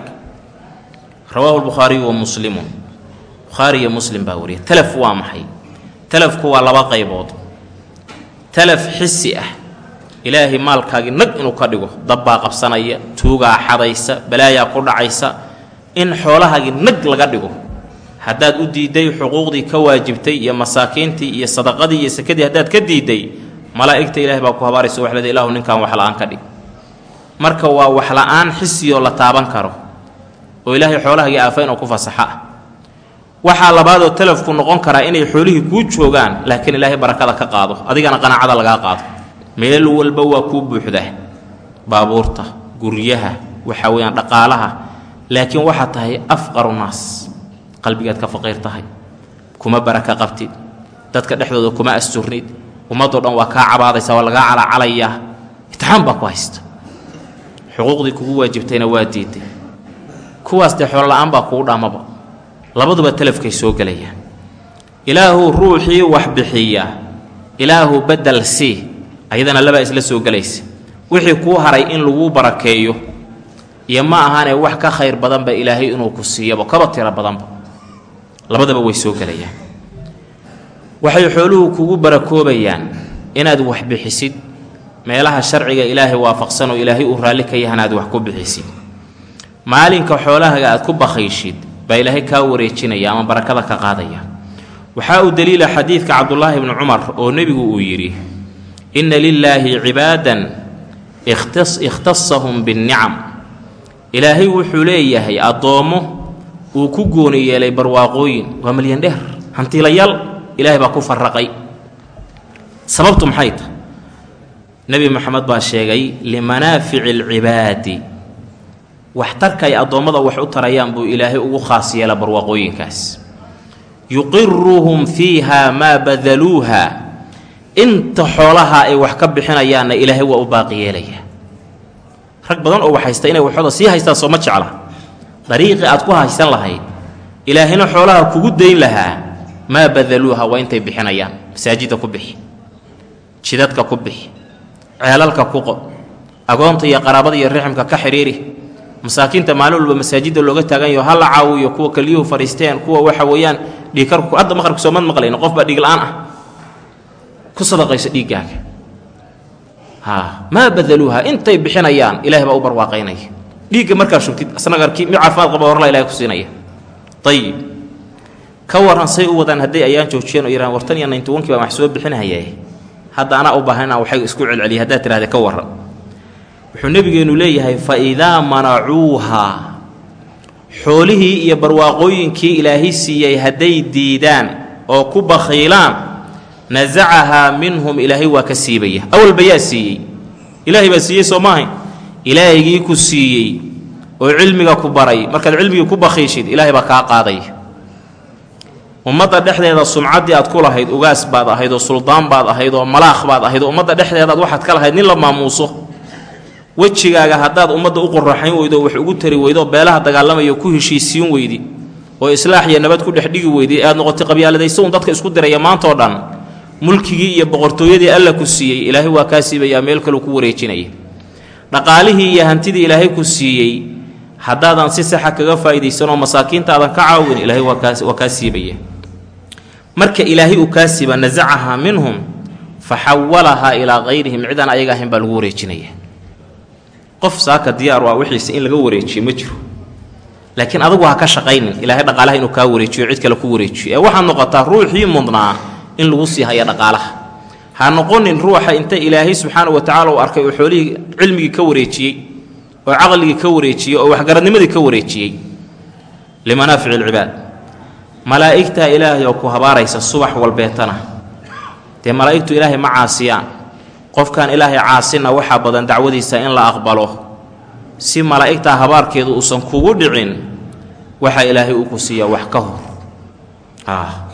Rawaahu lbukhaariyu wa muslimun. Bukhaari iyo muslim baa wariya talaf waa maxay? Talafku waa laba qaybood talaf xisi ah. Ilaahay maalkaagii nag inuu ka dhigo. Dabbaa qabsanaya tuugaa xadaysa balaayaa ku dhacaysa. In xoolahaagii nag laga dhigo. Haddaad u diidday xuquuqdii ka waajibtay iyo masaakiintii iyo sadaqadii iyo sakadii haddaad ka diidday malaa'igta ilahay baa ku habaaraysa wax leeda ilaahu ninkan wax la'aan ka dhig. Marka waa wax la'aan xisiyoo la taaban karo. Oo ilaahay xoolahagii aafayn oo ku fasaxa. ah waxaa labaadoo talafku noqon karaa inay xoolihii kuu joogaan laakiin ilaahay barakada ka qaado. Adigana qanaacada lagaa qaado. Meel walba waa kuu buuxda. Baabuurta guryaha waxa weeyaan dhaqaalaha. Laakiin waxaa tahay afqaru naas. Qalbigaad ka faqiir tahay. Kuma baraka qabtid. Dadka dhexdooda kuma asturnid ummadoo dhan waa kaa cabaadaysa waa lagaa calacalayaa itixaan baa ku haysta. Xuquuqdii kugu waajibtayna waa diiday kuwaas dee xoolo la'aan baa kugu dhaamaba labaduba talafkay soo gelayaan. Ilaahu ruuxii wax bixiya. Ilaahu bedel sii. Ayadana labaa isla soo gelaysa. Wixii kuu haray in laguu barakeeyo. Iyo ma ahaanee wax ka khayr badanba ilaahay inuu ku siiyaba kaba tiro badanba. Labadaba way soo gelayaan. Waxay xooluhu kugu barakoobayaan inaad wax bixisid. Meelaha sharciga ilaahay waafaqsan oo ilaahay uu raalli ka yahan aad wax ku bixisid. Maalinka xoolahaga aad ku bakhayshid baa ilaahay kaa wareejinaya ama barakada ka qaadaya. Waxaa uu daliila xadiidka cabdulaahi bni cumar oo nebigu uu yidhi inna lilaahi cibaadan ikhtasahum binnicam. Ilaahay wuxuu leeyahay addoommo uu ku gooni yeelay barwaaqooyin. Waa malyan dheer hantiilayaal ilaahay baa ku farraqay. Sababtu maxay tahay? Nebi moxamed baa sheegay limanaafici alcibaadi waxtarka ay addoommada wax u tarayaan buu ilaahay ugu khaas yeela barwaaqooyinkaas. Yuqiruhum fiiha maa badaluuha. Inta xoolaha ay wax ka bixinayaanna ilaahay waa u baaqi yeelaya. Rag badan oo wax haysta inay waxooda sii haystaan sooma jecla. Dariiqii aad ku haysan lahayd. Ilaahayna xoolaha kugu dayn lahaa. Maa badaluuha waa intay bixinayaan. Masaajidda ku bixi. Jidadka ku bixi. Ceelalka ku qod agoonta iyo qaraabada iyo riximka ka xidhiiri masaakiinta maalin walba masaajidda looga taagan yaho ha la caawiyo kuwa keliyuhu fadhiisteen kuwa waxa weeyaan dhiigkarku hadda maqribka soomad maqlayno qof baa dhiig la'aan ah. Ku sadaqayso dhiiggaaga maa badaluuha? Intay bixinayaan ilahay baa u barwaaqaynaya. Dhiigga markaa shugtid asnagarkii mid caafimaad qaba horla ilahay ku siinaya. Ayib ka waran say u wadaan hadday ayaan joojiyeen oo yiraan wartan iyo naynti wankii baan wax soo bixinahayae hadda anaa u baahan inaan waxay isku celceliya haddaad tidhahda ka warran wuxuu nebigeennu leeyahay fa idaa manacuuha xoolihii iyo barwaaqooyinkii ilaahay siiyey hadday diidaan oo ku bakhiilaan nasacahaa minhum ilaahay waa ka siibaya. Awalba yaa siiyey. Ilaahay baa siiyey soo maahay ilaahigii ku siiyey oo cilmiga ku baray. Markaad cilmigii ku bakhiishid ilaahay baa kaa qaadaya ummadda dhexdeeda sumcaddii aad ku lahayd ugaas baad ahayd oo suldaan baad ahayd oo malaakh baad ahayd oo ummadda dhexdeedaad waxaad ka lahayd nin la maamuuso wejigaaga haddaad ummadda u qoraxayn weydo wax ugu tari weydo beelaha dagaalamaya ku heshiisiin weydi oo islaax iyo nabad ku dhex dhigi weyday aad noqotay qabyaaladaysa un dadka isku diraya maantao dhan mulkigii iyo boqortooyadii alla ku siiyey ilaahay waa kaa siibayaa meel kaleu ku wareejinaya dhaqaalihii iyo hantidii ilaahay ku siiyey haddaadan si saxa kaga faa'iidaysanoo masaakiintaadan ka caawin ilaahay waa kaa siibaya marka ilaahay uu kaa siiba nasacahaa minhum fa xawalahaa ilaa kayrihim cidaan ayaga ahayn baa lagu wareejinaya qof saaka diyaar ah wixiisa in laga wareejiyo ma jiro. Laakiin adagu ha ka shaqaynin ilaahay dhaqaalaha inuu kaa wareejiyo cid kale ku wareejiyo. Ee waxaad noqotaa ruuxii mudnaa in lagu sii haya dhaqaalaha. Ha noqonin ruuxa inta ilaahay subxaana wa tacala uu arkay oo xoolihii cilmigii ka wareejiyey oo caqligii ka wareejiyey oo waxgaradnimadii ka wareejiyey. Limanaafici alcibaad malaa'igtaa ilaahay oo ku habaaraysa subax walbeetana. Dee malaa'igtu ilaahay ma caasiyaan qofkaan ilaahay caasina waxaa badan dacwadiisa in la aqbalo. Si malaa'igtaa habaarkeedu uusan kugu dhicin waxaa ilaahay uu ku siiyaa wax ka hor.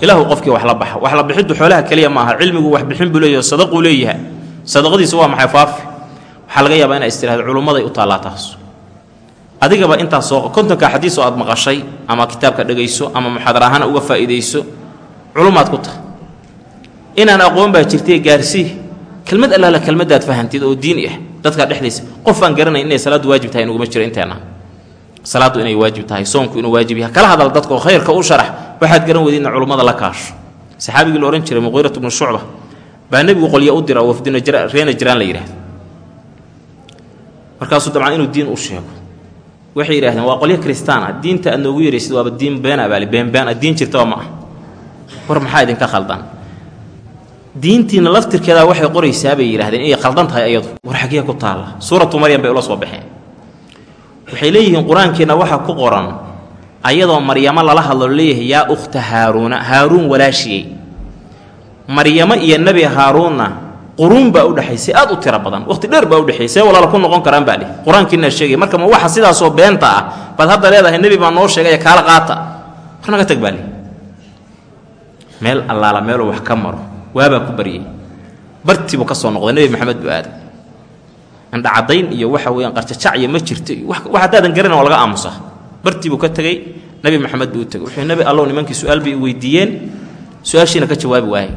Ilaahu qofkii wax la baxa. Wax la bixiddu xoolaha keliya maaha. Cilmigu wax buu leeyahay sadaquu leeyahay. Sadaqadiisa waa maxay faafi waxaa laga yaabaa inaa istiraahdo culummaday u taallaa taas. Adigaba intaas kontonka xadiis oo aad maqashay ama kitaabka dhegayso ama muxaadar ahaan uga faa'iidayso culumaad ku taha inaan aqoon baa jirtay gaarsii kelmad allaala kelmaddaad fahantid oo diini ah dadkaa dhexdaysa qof aan garanayn inay salaaddu waajib tahay nuguma jiro inteenna. Salaaddu inay waajib tahay soonku inuu waajib yahay. Kala hadal dadka oo khayrka u sharax waxaad garan weydiidna culummada la kaasho saxaabigii la odhan jiray muqiirat bnu shucba baa nebigu qolyo u dira oo wafdi ree najraan la yidhahdo markaasuu dabcan inuu diin u sheego. Waxay yidhahdeen waa qolyo kristaan ah diinta aad noogu yaraysid waaba diin been abaali beenbeen ah diin jirtaba ma ah. War maxaa idinka khaldan diintiina laftirkeedaa waxay qoraysaa bay yidhahdeen inay khaldan tahay war xaggee ku taalla. Suuratu maryam bay ula soo baxeen. Waxay leeyihiin qur'aankeenna waxaa ku qoran ayadoo maryamo lala hadlo leeyahay yaa ukhta haaruuna haaruun walaashiyey. Maryamo iyo nebi haaruunna quruun baa u dhexaysay aad u tiro badan. Waqti dheer baa udhexaysay see walaala ku noqon karaan baa leh qur'aankiinaa sheegay marka ma waxa sidaasoo beenta ah baad hadda leedahay nebi baa noo sheegay kaala qaata. War naga tag baa leh meel allaala meeluu wax ka maro waabaa ku baryey bartii buu ka soo noqday nebi maxamed buu aaday. Indhacadayn iyo waxa weeyaan qarjajacya ma jirto wax haddaadan garanin waa laga aamusaa. Bartii buu ka tegey nebi maxamed buu u tegey wuxuu nebi allow nimankii su'aal bay weydiiyeen su'aashiina ka jawaabi waayey.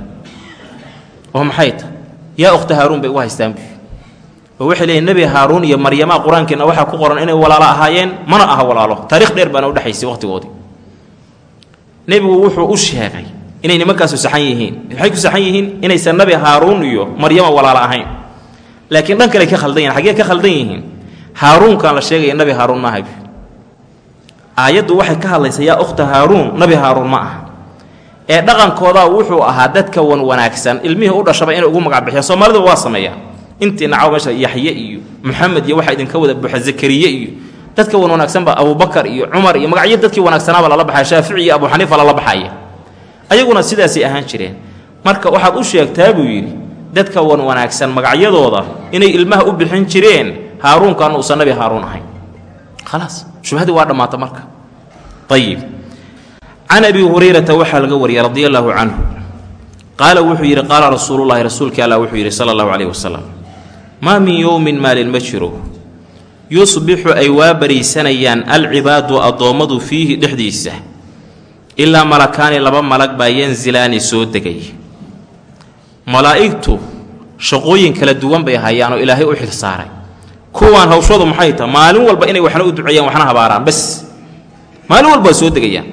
Oo maxay ta? Yaa ukhta haaruun bay ugu haystaan buy oo waxay leeyihiin nebi haaruun iyo maryamaa qur'aankeenna waxaa ku qoran inay walaalo ahaayeen mana aha walaalo. Taarikh dheer baana udhexaysay waqhtigoodii nebigu wuxuu u sheegay inay nimankaasu saxan yihiin. Waxay ku saxan yihiin inaysan nebi haaruun iyo maryama walaalo ahayn. Laakiin dhan kale ka khaldan yihiin xaggee ka khaldan yihiin haaruunkaan la sheegaya nebi haaruun buy aayaddu waxay ka hadlaysaa yaa ukhta haaruun nebi haaruun ma aha. Ee dhaqankoodaa wuxuu ahaa dadka wan wanaagsan ilmihii u dhashaba inay ugu magac bixiyaan soomaaliduba waa sameeyaa intii nacaw meesha yaxye iyo maxamed iyo waxaa idinka wada buuxa zakariye iyo dadka wan wanaagsanba abubakar iyo cumar iyo magacyo dadkii wanaagsanaaba lala baxaya shaafici iyo abu xaniifa lala baxaya ayaguna sidaasay ahaan jireen. Marka waxaad u sheegtaa buu yidhi dadka wan wanaagsan magacyadooda inay ilmaha u bixin jireen haaruunkan uusan nabi haaruun ahayn. Khalaas shubhadii waa dhammaata marka. Ayib can abi hurayrata waxaa laga wariyay radi allaahu canhu. Qaala wuxuu yidhi qaala rasuululahi rasuulkii alla wuxuu yidhi sala allahu caleyh wasalam maa min yowmin maalin ma jiro. Yusbixu ay waa bariisanayaan alcibaadu addoommadu fiihi dhexdiisa ilaa malakaani laba malag baa yanzilaani soo degay. Malaa'igtu shaqooyin kala duwan bay hayaanoo ilaahay u xil saaray kuwaan hawshoodu maxay tahay? Maalin walba inay waxna u duceeyaan waxna habaaraan bas. Maalin walba waa soo degayaan.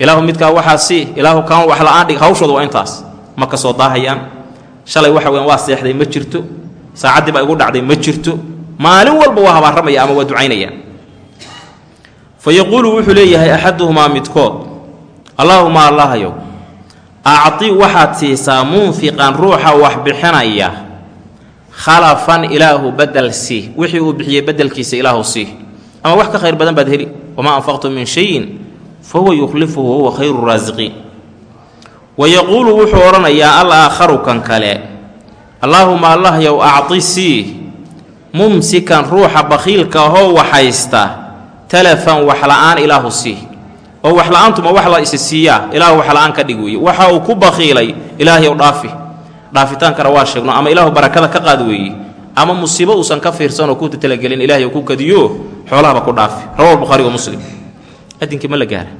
Ilaahu midkaa waxaa si ilaahu kaan wax la'aan dhig hawshooda waa intaas. Ma ka soo daahayaan. Shalay waxa weyan waa seexday ma jirto. Saacaddii baa igu dhacday ma jirto. Maalin walba waa habaarramaya ama waa ducaynayaan. Fa yaquulu wuxuu leeyahay axaduhumaa midkood allaahuma allahayow acti waxaad siisaa munfiqan ruuxa wax bixinaya khalafan ilaahu badel sii wixii uu bixiyey bedelkiisa ilaahu sii ama wax ka khayr badan baad heli. Wamaa anfaqtum min shayin fahuwa yukhlifuhu wahuwa khayru raasiqiin wa yaquulu wuxuu odhanayaa al aakharu kan kale. Allaahuma allah yow acti sii mumsikan ruuxa bakhiilka ahoo waxhaysta talafan waxla-aan ilaahu sii oo waxla-aantuma wax la isi siiyaa ilaahu waxla-aan ka dhig weeye waxa uu ku bakhiilay ilaahayow dhaafi. Dhaafitaankana waa sheegno ama ilaahu barakada ka qaad weeye ama musiibo uusan ka fiirsanoo ku talagelin ilahay ku kadiyo xoolahaba ku dhaafi. Rawa bukhaari wa muslim. Adinkii ma la gaara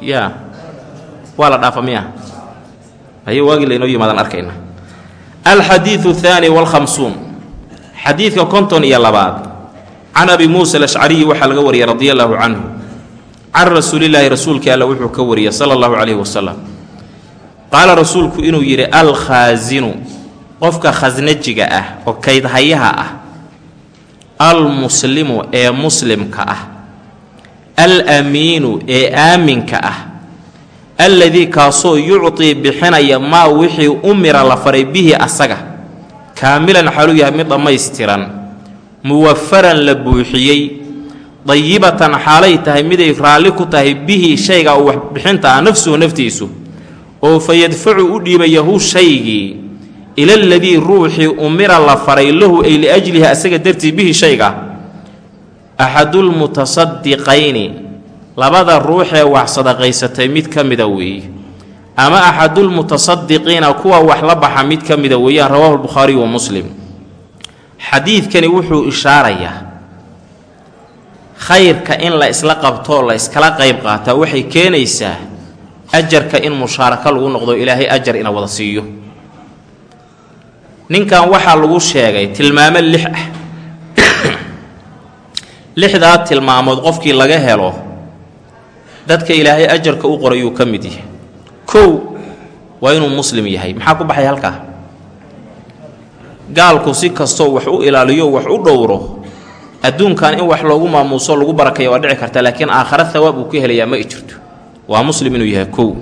ya waa la dhaafa miya aye waagii laynoo yimaadaan arkayna. Alxadiidu athaani walkhamsuun xadiidka konton iyo labaad. Can abi muusa alashcariyi waxaa laga wariyay radia allaahu canhu can rasuulilaahi rasuulkii alla wuxuu ka wariyay sala allahu calayhi wasalam qaala rasuulku inuu yidhi alkhaasinu qofka khasnajiga ah oo kaydhayaha ah almuslimu ee muslimka ah al-amiinu ee aaminka ah alladii kaasoo yuctii bixinaya maa wixii umira la faray bihi asaga kaamilan xaluu yahay mid dhammaystiran muwafaran la buuxiyey dayibatan xaalay tahay miday raalli ku tahay bihi shayga uu waxbixinta ah nafsuhu naftiisu oo fa yadfacu u dhiibayahu shaygii ila ladii ruuxii umira la faray lahu ay liajlihi asaga dartii bihi shayga axadulmutasadiqayni labada ruuxee wax sadaqaysatay mid ka mida weeye ama axadulmutasadiqiina kuwa wax la baxa mid ka mida weeyaan rawaahu lbukhaariyu wa muslim xadiidkani wuxuu ishaarayaa khayrka in la isla qabtoo la iskala qayb qaataa waxay keenaysaa ajarka in mushaarako lagu noqdo ilaahay ajar ina wada siiyo. Ninkan waxaa lagu sheegay tilmaamo lix ah. [clears throat] Lixdaa tilmaamood qofkii laga helo dadka ilaahay ajarka u qorayuu ka mid yahay. Kow waa inuu muslim yahay. Maxaa ku baxay halkaa? Gaalku si kastoo wax u ilaaliyo wax u dhowro adduunkan in wax loogu maamuuso lagu barakaya waa dhici karta laakiin aakhare hawaab uu ka helayaa ma i jirto. Waa muslim inuu yahay kow.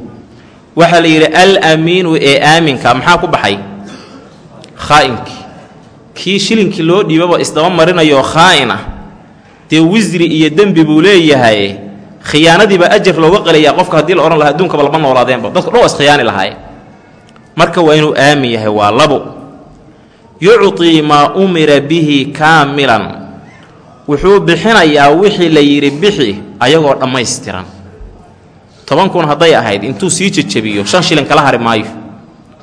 Waxaa la yidhi al amiinu ee aaminka maxaa ku baxay? Khaa'imkii. Kii shilinkii loo dhiibaba isdaba marinayoo khaa'in ah dee wisri iyo dembi buu leeyahay. Khiyaanadiiba ajar looga qalayaa qofka haddii la odhan lahaa adduunkaba lama noolaadeenba. Dadku dhan waa iskhiyaani lahaaye marka waa inuu aamin yahay waa labo. Yucطii maa umira bihi kaamilan wuxuu bixinayaa wixii la yidhi bixi ayagoo dhammaystiran. Toban kun hadday ahayd intuu sii jejebiyo shan shilin kala hari maayo.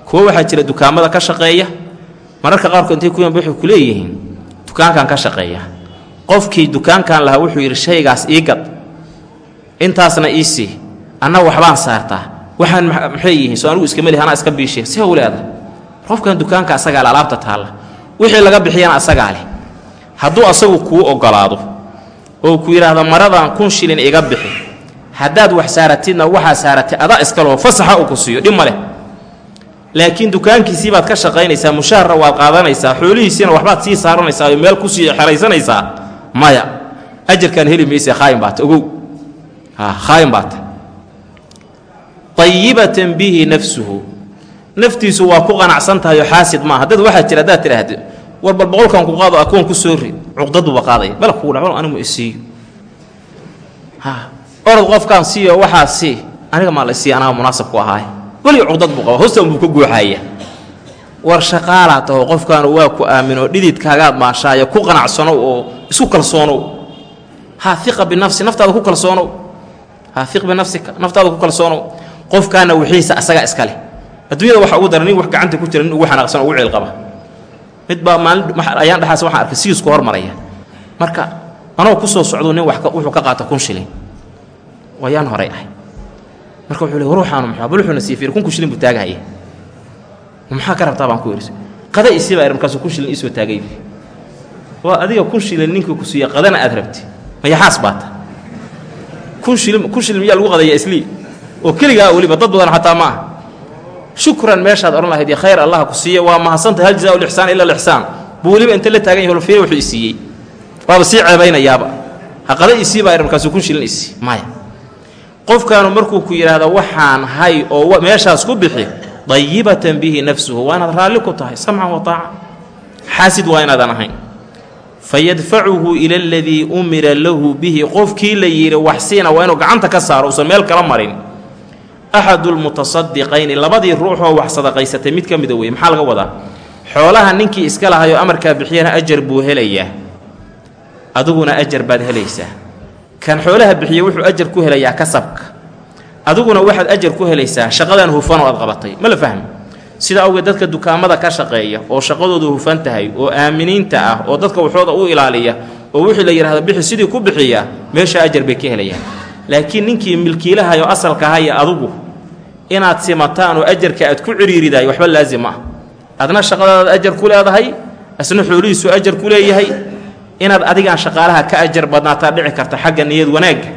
Kuwo waxaa jira dukaamada ka shaqeeya. Mararka qaarkood intay kuyan waxay ku leeyihiin dukaankan ka shaqeeya. Qofkii dukaankan lahaa wuxuu yidhi shaygaas ii gad. Intaasna ii sii. Anna waxbaan saartaa. Waxaan maxay yihiin soo anigu iskama lihi anaa iska biishe si u leeda qofkan dukaanka asagaa le alaabta taalla. Wixii laga bixiyana asagaa leh hadduu asagu kuu ogolaado oo ku yidhaahdo maradan kun shilin iga bixi haddaad wax saaratidna waxaa saaratay adaa iskaleoo fasaxa uu ku siiyo dhib ma leh. Laakiin dukaankiisii baad ka shaqaynaysaa mushaharna waad qaadanaysaa xoolihiisiina waxbaad sii saaranaysaa oo meel ku sii xeraysanaysaa maya ajarkaan heli mayse khaayin baata ogow. Khaayin baata. Ayibatan bihi nafsuhu. Naftiisu waa ku qanacsan tahay oo xaasid maaha. Dad waxaa jira haddaad tidhaahdo war bal boqolkan ku qaado akoon ku soo rid cuqdaduba qaadaya. Bal kugu dhaco anigu isiiyo orod qofkaan siiyo waxaa aniga maa la siiya anaga munaasab ku ahaaye weli cuqdad buu qaba hostan buu ka guuxaya. War shaqaalaa taho qofkaanu waa ku aaminoo dhididkaagaad maashaayo ku qanacsanow oo isku kalsoonow. Ha iqa binafsi naftaada ku kalsoonow. Ha iq binafsika naftaada ku kalsoonow. Qofkaana wixiisa asagaa iska leh. Adduunyada waxa ugu daran nin wax gacanta ku jira nin ugu xanaaqsan ugu ciilqaba mid baa maalin ayaan dhexaas waxaan arkay sigiisku hormaraya. Marka anoo ku soo socdo nin wuxuu ka qaata kun shilin. Wayaan horay ahay. Marka wuxuu le ruuxaanu maxaa bal wuxuuna sii fiir kunku shilin buu taagahaya maxaa ka rabtaa baan ku idhi qada isii baa markaasuu kun shilin iisoo taagay. Waa adiga kun shilin ninkii ku siiya qadana aad rabti mayaxaas baata kun shilin kun shilin miyaa lagu qadaya islii? Oo keligaa weliba dad badan xataa ma aha shukran meeshaad odhan lahayd khayr allah ku siiya waa mahadsantahay hal jazaa lixsaan ila lixsaan buu weliba inta la taagan holfiir wuxuu isiiyey waaba sii ceebaynayaaba. Haqada isii baa markaasuu kun shilin isii maya. Qofkaanu markuu ku yidhaahdo waxaan hay oo meeshaas ku bixi dayibatan bihi nafsuhu waa inaad raalli ku tahay samcan wa taaca. Xaasid waa inaadan ahayn. Fayadfacuhu ila aladii umira lahu bihi. Qofkii la yidhi wax siina waa inuu gacanta ka saaro uusan meel kala marin axadulmutasadiqayni labadii ruuxoo wax sadaqaysatay mid ka mida weeye maxaa laga wadaa xoolaha ninkii iska lahayoo amarkaa bixiyana ajar buu helayaa adiguna ajar baad helaysaa kan xoolaha bixiya wuxuu ajar ku helayaa kasabka adiguna waxaad ajar ku helaysaa shaqadan hufan oo aad qabatay ma la fahmi sida awgeed dadka dukaamada ka shaqeeya oo shaqadoodu hufan tahay oo aaminiinta ah oo dadka waxooda u ilaaliya oo wixii la yidhahdo bixi sidii ku bixiya meesha ajar bay ka helayaan laakiin ninkii milkiilahayo asalka haya adugu inaad simataan oo ajarka aad ku cidhiiridaay waxba laazim ah. Adna shaqadaadaad ajar ku leedahay asna xoolihiisu ajar ku leeyahay. Inaad adigaan shaqaalaha ka ajar badnaataa dhici karta xagga niyad wanaagga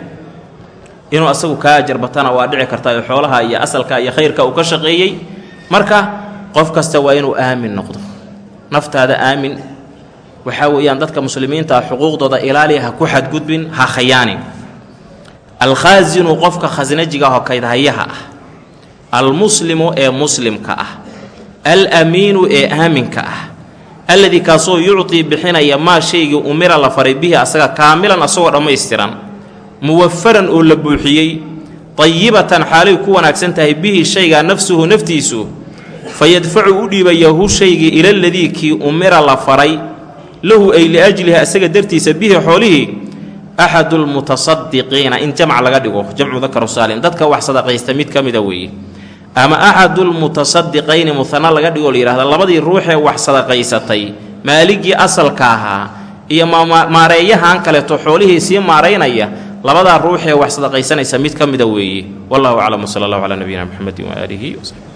inuu asagu kaa ajar batana waa dhici karta oo xoolaha iyo asalka iyo khayrka uu ka shaqeeyey. Marka qof kasta waa inuu aamin noqdo. Naftaada aamin. Waxaa weeyaan dadka muslimiinta ah xuquuqdooda ilaaliya ha ku xadgudbin ha khayaanin. Alkhaasinu qofka khasnajiga ah oo kaydhayaha ah almuslimu ee muslimka ah alamiinu ee aaminka ah alladii kaasoo yuctii bixinaya maa shaygii umira la faray bihi asaga kaamilan asagoo dhammaystiran muwafaran oo la buuxiyey dayibatan xaalay ku wanaagsan tahay bihi shaygaa nafsuhu naftiisu fa yadfacu u dhiibayahu shaygii ilaladii kii umira la faray lahu ay liajlihi asaga dartiisa bihi xoolihii axadulmutasadiqiina in jamc laga dhigo jamcu dakaru saalim dadka wax sadaqaysta mid ka mida weeye ama axadulmutasadiqayni muhana laga dhigoo la yidhahda labadii ruuxee wax sadaqaysatay maaligii asalka ahaa iyo maareeyahan kaleeto xoolihii sii maaraynaya labadaa ruuxee wax sadaqaysanaysa mid ka mida weeye wallahu aclam wsala allahu calaa nabiyina mxamedi waaalihi wsaxbi